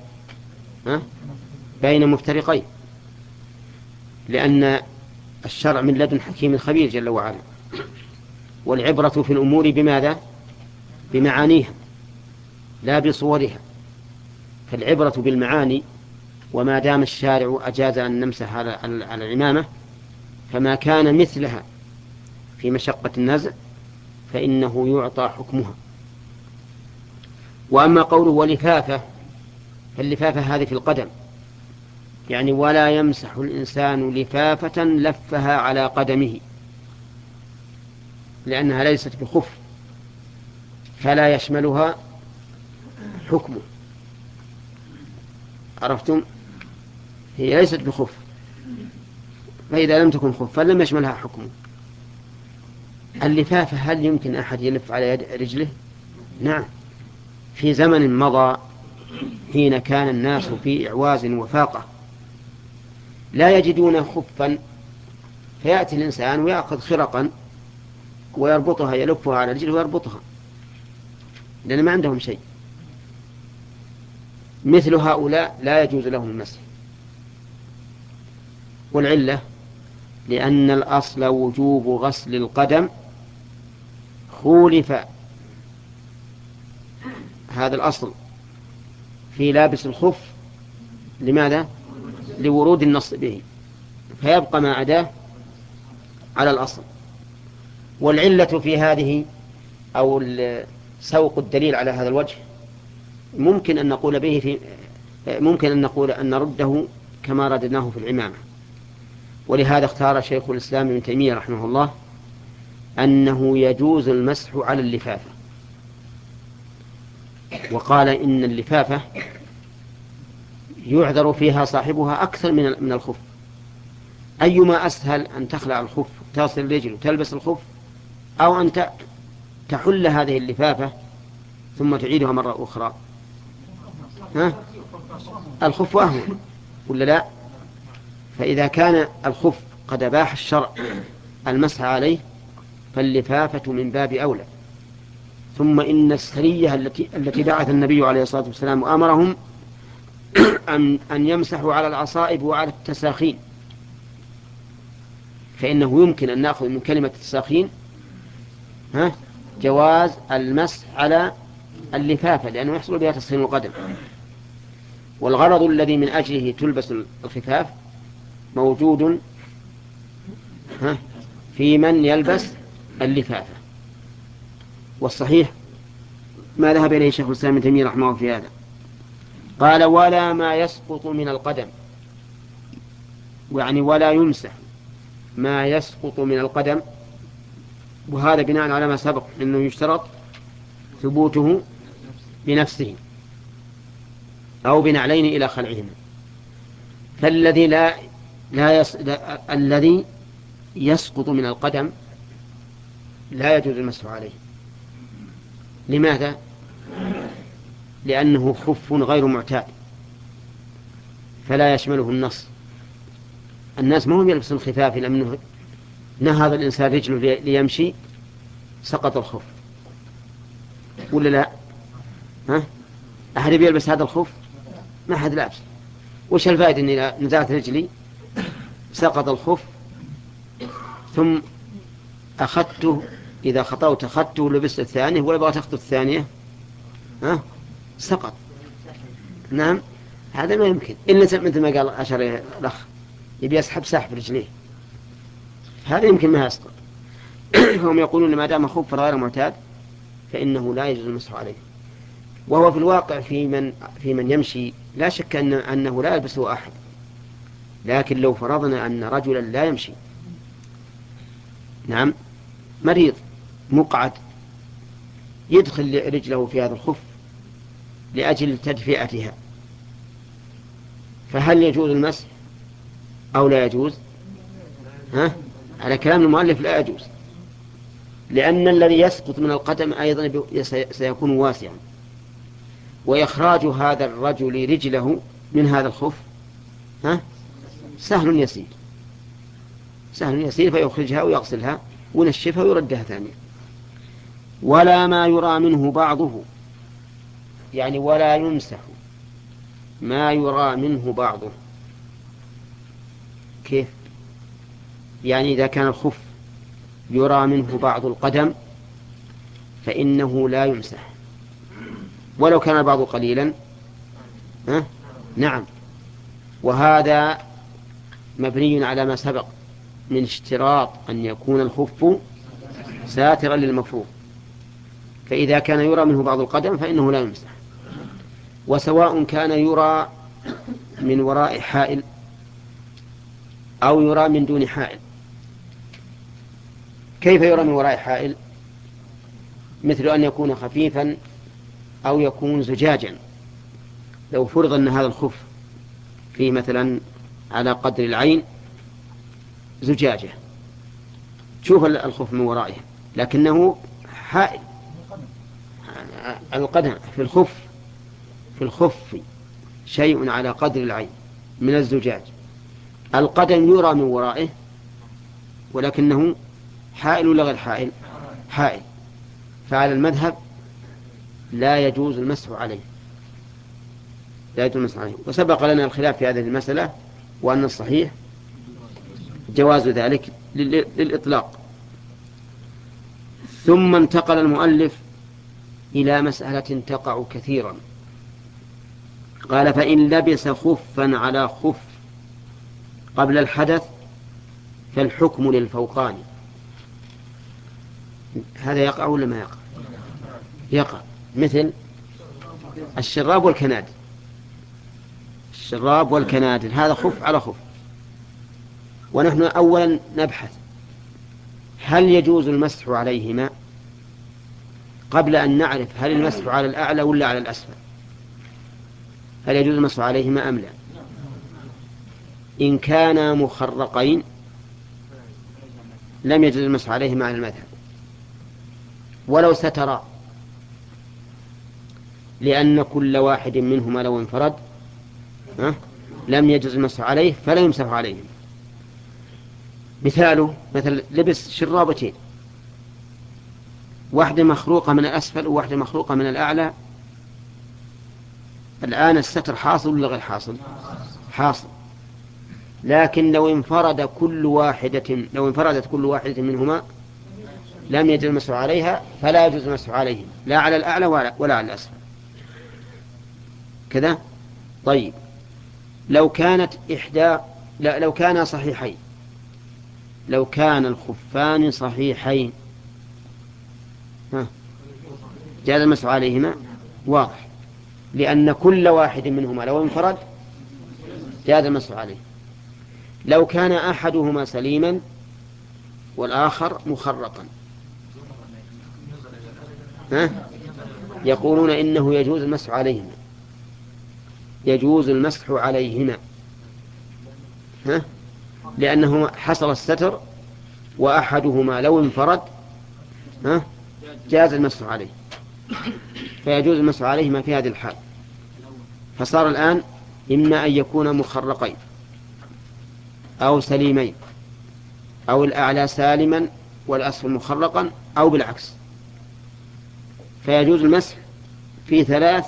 بين مفترقين لأن الشرع من لدن حكيم خبير جل وعلا. والعبرة في الأمور بماذا؟ بمعانيها لا بصورها. فالعبرة بالمعاني وما دام الشارع أجاز أن نمسح على العمامة فما كان مثلها في مشقة النزع فإنه يعطى حكمها. وأما قوله ولفافة فاللفافة هذه في القدم. يعني ولا يمسح الإنسان لفافة لفها على قدمه لأنها ليست بخف فلا يشملها حكمه. عرفتم؟ هي ليست بخف. فإذا لم تكن خفا لم يشملها حكمه. اللفافة هل يمكن أحد يلف على يد رجله؟ نعم. في زمن مضى حين كان الناس في إعواز وفاقة لا يجدون خفا فيأتي الإنسان ويأخذ خرقا ويربطها يلفها على رجله ويربطها لأن ما عندهم شيء. مثل هؤلاء لا يجوز لهم المسح. والعلة لأن الأصل وجوب غسل القدم خولف هذا الأصل في لابس الخف. لماذا؟ لورود النص به. فيبقى ما عداه على الأصل. والعلة في هذه أو سوق الدليل على هذا الوجه ممكن أن نقول به في ممكن أن نقول أن نرده كما رددناه في العمامة. ولهذا اختار شيخ الإسلام ابن تيمية رحمه الله أنه يجوز المسح على اللفافة. وقال إن اللفافة يعذر فيها صاحبها أكثر من من الخف. أيما أسهل أن تخلع الخف تصل الرجل وتلبس الخف أو أن تحل هذه اللفافة ثم تعيدها مرة أخرى. ها؟ الخف أهون ولا لا؟ فإذا كان الخف قد أباح الشرع المسح عليه فاللفافة من باب أولى. ثم إن السرية التي التي بعث النبي عليه الصلاة والسلام وأمرهم أن أن يمسحوا على العصائب وعلى التساخين. فإنه يمكن أن نأخذ من كلمة التساخين ها؟ جواز المسح على اللفافة لأنه يحصل بها تسخين القدم. والغرض الذي من أجله تلبس الخفاف موجود في من يلبس اللفافة والصحيح ما ذهب إليه شيخ الإسلام ابن تيمية رحمه الله في هذا. قال ولا ما يسقط من القدم. يعني ولا يمسح ما يسقط من القدم. وهذا بناء على ما سبق أنه يشترط ثبوته بنفسه. أو بنعلين إلى خلعهما. فالذي لا لا, يس... لا الذي يسقط من القدم لا يجوز المسح عليه. لماذا؟ لأنه خف غير معتاد فلا يشمله النص. الناس ما هم يلبسون خفاف لأنه نهض الإنسان رجله ليمشي سقط الخف ولا لا؟ ها؟ أحد يلبس هذا الخف ما حد لابس. وش الفائدة إني نزعت رجلي؟ سقط الخف. ثم أخذته إذا خطوت أخذته ولبست الثانية ولا بغيت أخذ الثانية. ها؟ سقط. نعم؟ هذا ما يمكن. إلا مثل ما قال أشر الأخ يبي يسحب سحب رجليه. هذا يمكن ما يسقط. هم يقولون ما دام خف غير معتاد فإنه لا يجوز المسح عليه. وهو في الواقع في من في من يمشي لا شك أن أنه لا يلبسه أحد. لكن لو فرضنا أن رجلا لا يمشي. نعم. مريض مقعد يدخل رجله في هذا الخف لأجل تدفئتها. فهل يجوز المسح أو لا يجوز؟ ها؟ على كلام المؤلف لا يجوز. لأن الذي يسقط من القدم أيضا سيكون واسعا. وإخراج هذا الرجل رجله من هذا الخف ها؟ سهل يسير. سهل يسير فيخرجها ويغسلها وينشفها ويردها ثانية ولا ما يرى منه بعضه يعني ولا يمسح ما يرى منه بعضه. كيف؟ يعني إذا كان الخف يرى منه بعض القدم فإنه لا يمسح ولو كان البعض قليلا. ها؟ نعم. وهذا مبني على ما سبق من اشتراط أن يكون الخف ساترا للمفروض. فإذا كان يرى منه بعض القدم فإنه لا يمسح. وسواء كان يرى من وراء حائل أو يرى من دون حائل. كيف يرى من وراء حائل؟ مثل أن يكون خفيفا أو يكون زجاجا. لو فرض أن هذا الخف فيه مثلا على قدر العين زجاجة. تشوف الخف من ورائه. لكنه حائل. القدم في الخف في الخف شيء على قدر العين من الزجاج. القدم يرى من ورائه ولكنه حائل ولا غير حائل؟ حائل. فعلى المذهب لا يجوز المسح عليه. لا يجوز المسح عليه. وسبق لنا الخلاف في هذه المسألة وأن الصحيح جواز ذلك للإطلاق. ثم انتقل المؤلف إلى مسألة تقع كثيرا. قال فإن لبس خفا على خف قبل الحدث فالحكم للفوقاني هذا يقع ولا ما يقع؟ يقع. مثل الشراب والكنادل الشراب والكنادل هذا خف على خف. ونحن أولا نبحث هل يجوز المسح عليهما قبل أن نعرف هل المسح على الأعلى ولا على الأسفل. هل يجوز المسح عليهما أم لا؟ إن كانا مخرقين لم يجوز المسح عليهما على المذهب. ولو سترا لأن كل واحد منهما لو انفرد لم يجوز المسح عليه فلا يمسح عليهم. مثاله مثل لبس شرابتين. واحدة مخروقة من الأسفل وواحدة مخروقة من الأعلى. الآن الستر حاصل ولا غير حاصل؟ حاصل. لكن لو انفرد كل واحدة لو انفردت كل واحدة منهما لم يجوز المسح عليها فلا يجوز المسح عليهم لا على الأعلى ولا على الأسفل. كذا؟ طيب. لو كانت إحدى لا لو كانا صحيحين. لو كان الخفان صحيحين. ها؟ جاز المسح عليهما؟ واضح. لأن كل واحد منهما لو انفرد جاز المسح عليه. لو كان أحدهما سليما والآخر مخرقا ها؟ يقولون إنه يجوز المسح عليهما. يجوز المسح عليهما. ها؟ لأنه حصل الستر وأحدهما لو انفرد ها؟ جاز المسح عليه. فيجوز المسح عليهما في هذه الحال. فصار الآن إما أن يكون مخرقين أو سليمين أو الأعلى سالما والأسفل مخرقا أو بالعكس. فيجوز المسح في ثلاث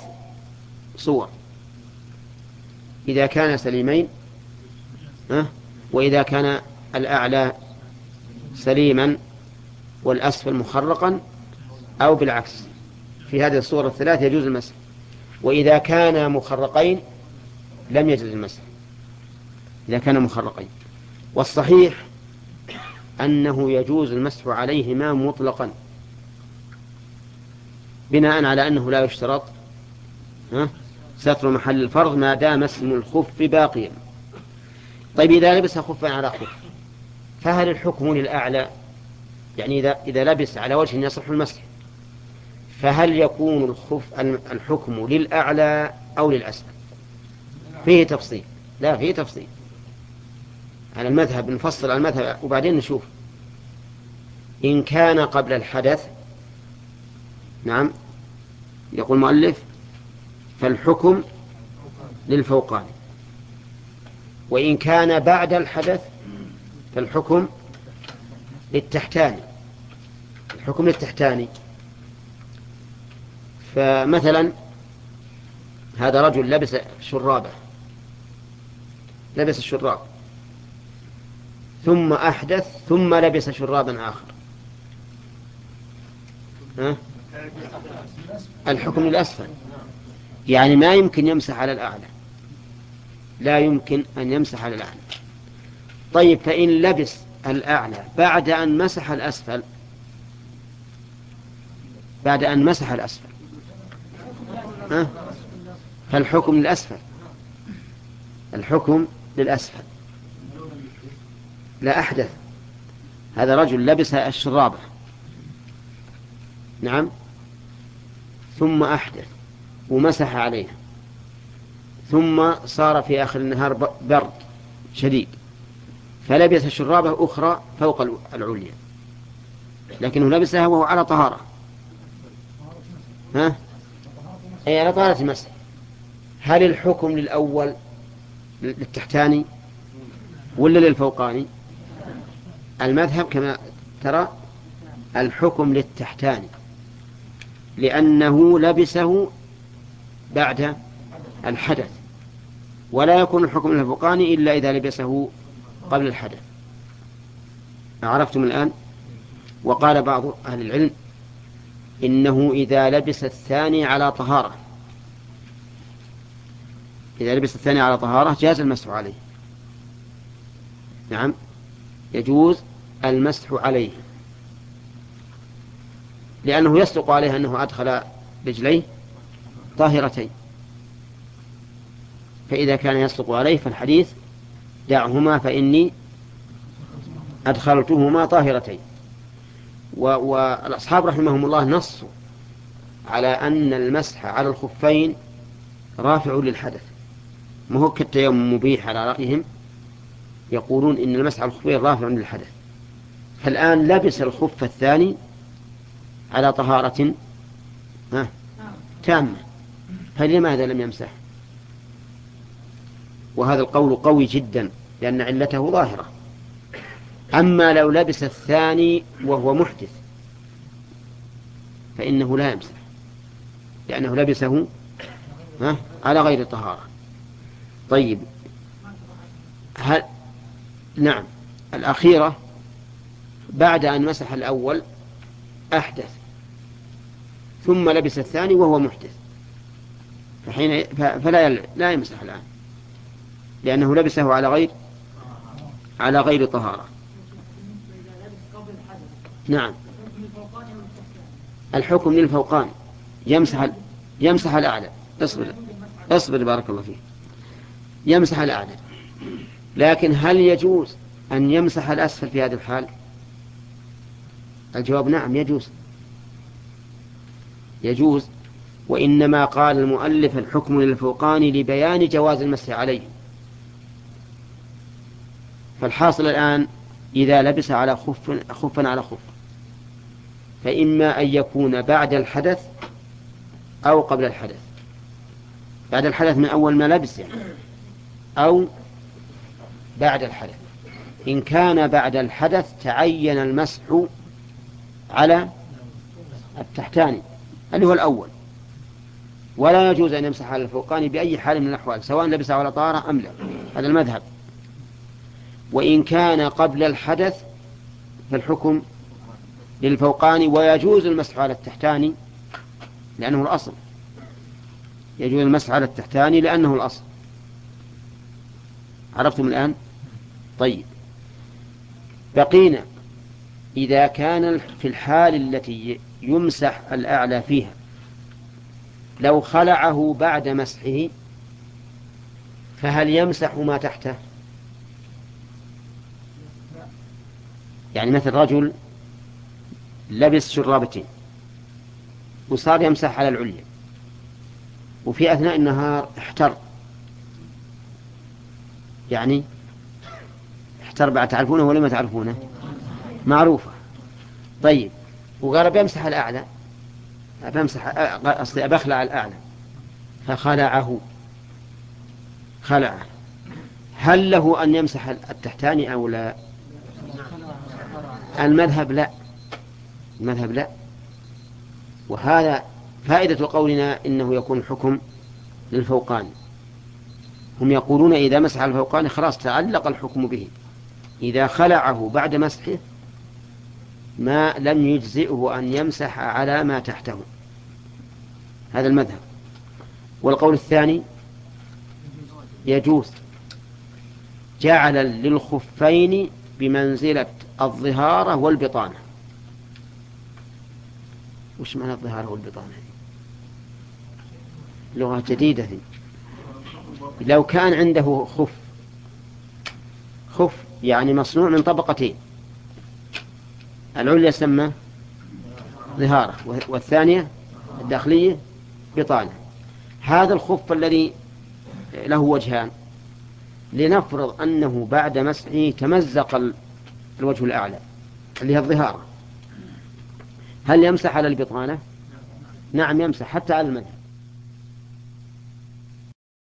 صور. إذا كان سليمين وإذا كان الأعلى سليما والأسفل مخرقا أو بالعكس. في هذه الصور الثلاث يجوز المسح. وإذا كان مخرقين لم يجوز المسح. إذا كان مخرقين. والصحيح أنه يجوز المسح عليهما مطلقا. بناء على أنه لا يشترط ستر محل الفرض ما دام اسم الخف باقيا. طيب إذا لبس خفا على خف فهل الحكم للأعلى؟ يعني إذا إذا لبس على وجه يصح المسح. فهل يكون الخف الحكم للأعلى أو للأسفل؟ فيه تفصيل. لا فيه تفصيل. على المذهب نفصل على المذهب وبعدين نشوف. إن كان قبل الحدث نعم يقول المؤلف فالحكم للفوقاني وإن كان بعد الحدث فالحكم للتحتاني. الحكم للتحتاني. فمثلا هذا رجل لبس شرابه. لبس الشراب. ثم أحدث ثم لبس شرابا آخر. ها؟ الحكم للأسفل. يعني ما يمكن يمسح على الأعلى. لا يمكن أن يمسح على الأعلى. طيب فإن لبس الأعلى بعد أن مسح الأسفل بعد أن مسح الأسفل ها؟ فالحكم للأسفل. الحكم للأسفل. لا أحدث. هذا رجل لبس الشرابة. نعم؟ ثم أحدث. ومسح عليها. ثم صار في آخر النهار برد شديد. فلبس شرابة أخرى فوق العليا. لكنه لبسها وهو على طهارة. ها؟ أي على طهارة المسح. هل الحكم للأول للتحتاني ولا للفوقاني؟ المذهب كما ترى الحكم للتحتاني. لأنه لبسه بعد الحدث. ولا يكون الحكم للفوقاني إلا إذا لبسه قبل الحدث. عرفتم الآن؟ وقال بعض أهل العلم إنه إذا لبس الثاني على طهارة. إذا لبس الثاني على طهارة جاز المسح عليه. نعم. يجوز المسح عليه. لأنه يصدق عليه أنه أدخل رجليه طاهرتين. فإذا كان يصدق عليه فالحديث دعهما فإني أدخلتهما طاهرتين. والأصحاب رحمهم الله نصوا على أن المسح على الخفين رافع للحدث. ما هو كالتيمم مبيح على رأيهم يقولون إن المسح على الخفين رافع للحدث. فالآن لبس الخف الثاني على طهارة تامة. فلماذا لم يمسح؟ وهذا القول قوي جدا لأن علته ظاهرة. أما لو لبس الثاني وهو محدث فإنه لا يمسح لأنه لبسه على غير طهارة. طيب هل نعم الأخيرة بعد أن مسح الأول أحدث ثم لبس الثاني وهو محدث. فحين فلا لا يمسح الآن. لأنه لبسه على غير على غير طهارة. نعم. الحكم للفوقان. يمسح يمسح الأعلى اصبر. اصبر بارك الله فيك. يمسح الأعلى لكن هل يجوز أن يمسح الأسفل في هذه الحال؟ الجواب نعم يجوز. يجوز. وإنما قال المؤلف الحكم للفوقان لبيان جواز المسح عليه. فالحاصل الآن إذا لبس على خف خفا على خف. فإما أن يكون بعد الحدث أو قبل الحدث. بعد الحدث من أول ما لبس يعني أو بعد الحدث. إن كان بعد الحدث تعين المسح على التحتاني اللي هو الأول. ولا يجوز أن يمسح على الفوقاني بأي حال من الأحوال سواء لبس على طهارة أم لا. هذا المذهب. وإن كان قبل الحدث فالحكم للفوقاني ويجوز المسح على التحتاني لأنه الأصل. يجوز المسح على التحتاني لأنه الأصل. عرفتم الآن؟ طيب. بقينا. إذا كان في الحال التي يمسح الأعلى فيها لو خلعه بعد مسحه فهل يمسح ما تحته؟ يعني مثل رجل لبس شرابتين وصار يمسح على العليا وفي أثناء النهار احتر. يعني احتر بعد تعرفونه ولا ما تعرفونه؟ معروفة. طيب وقال بيمسح الأعلى. بمسح أصلي بخلع الأعلى. فخلعه. خلعه. هل له أن يمسح التحتاني أو لا؟ المذهب لا. المذهب لا. وهذا فائدة قولنا إنه يكون الحكم للفوقان. هم يقولون إذا مسح الفوقان خلاص تعلق الحكم به. إذا خلعه بعد مسحه ما لم يجزئه أن يمسح على ما تحته. هذا المذهب. والقول الثاني يجوز جعل للخفين بمنزلة الظهارة والبطانة. وش معنى الظهار والبطانة؟ لغة جديدة ذي. لو كان عنده خف خف يعني مصنوع من طبقتين. العليا سمى ظهارة والثانية الداخلية بطانة. هذا الخف الذي له وجهان. لنفرض أنه بعد مسحه تمزق الوجه الأعلى اللي هي الظهارة. هل يمسح على البطانة؟ نعم يمسح حتى على المذهب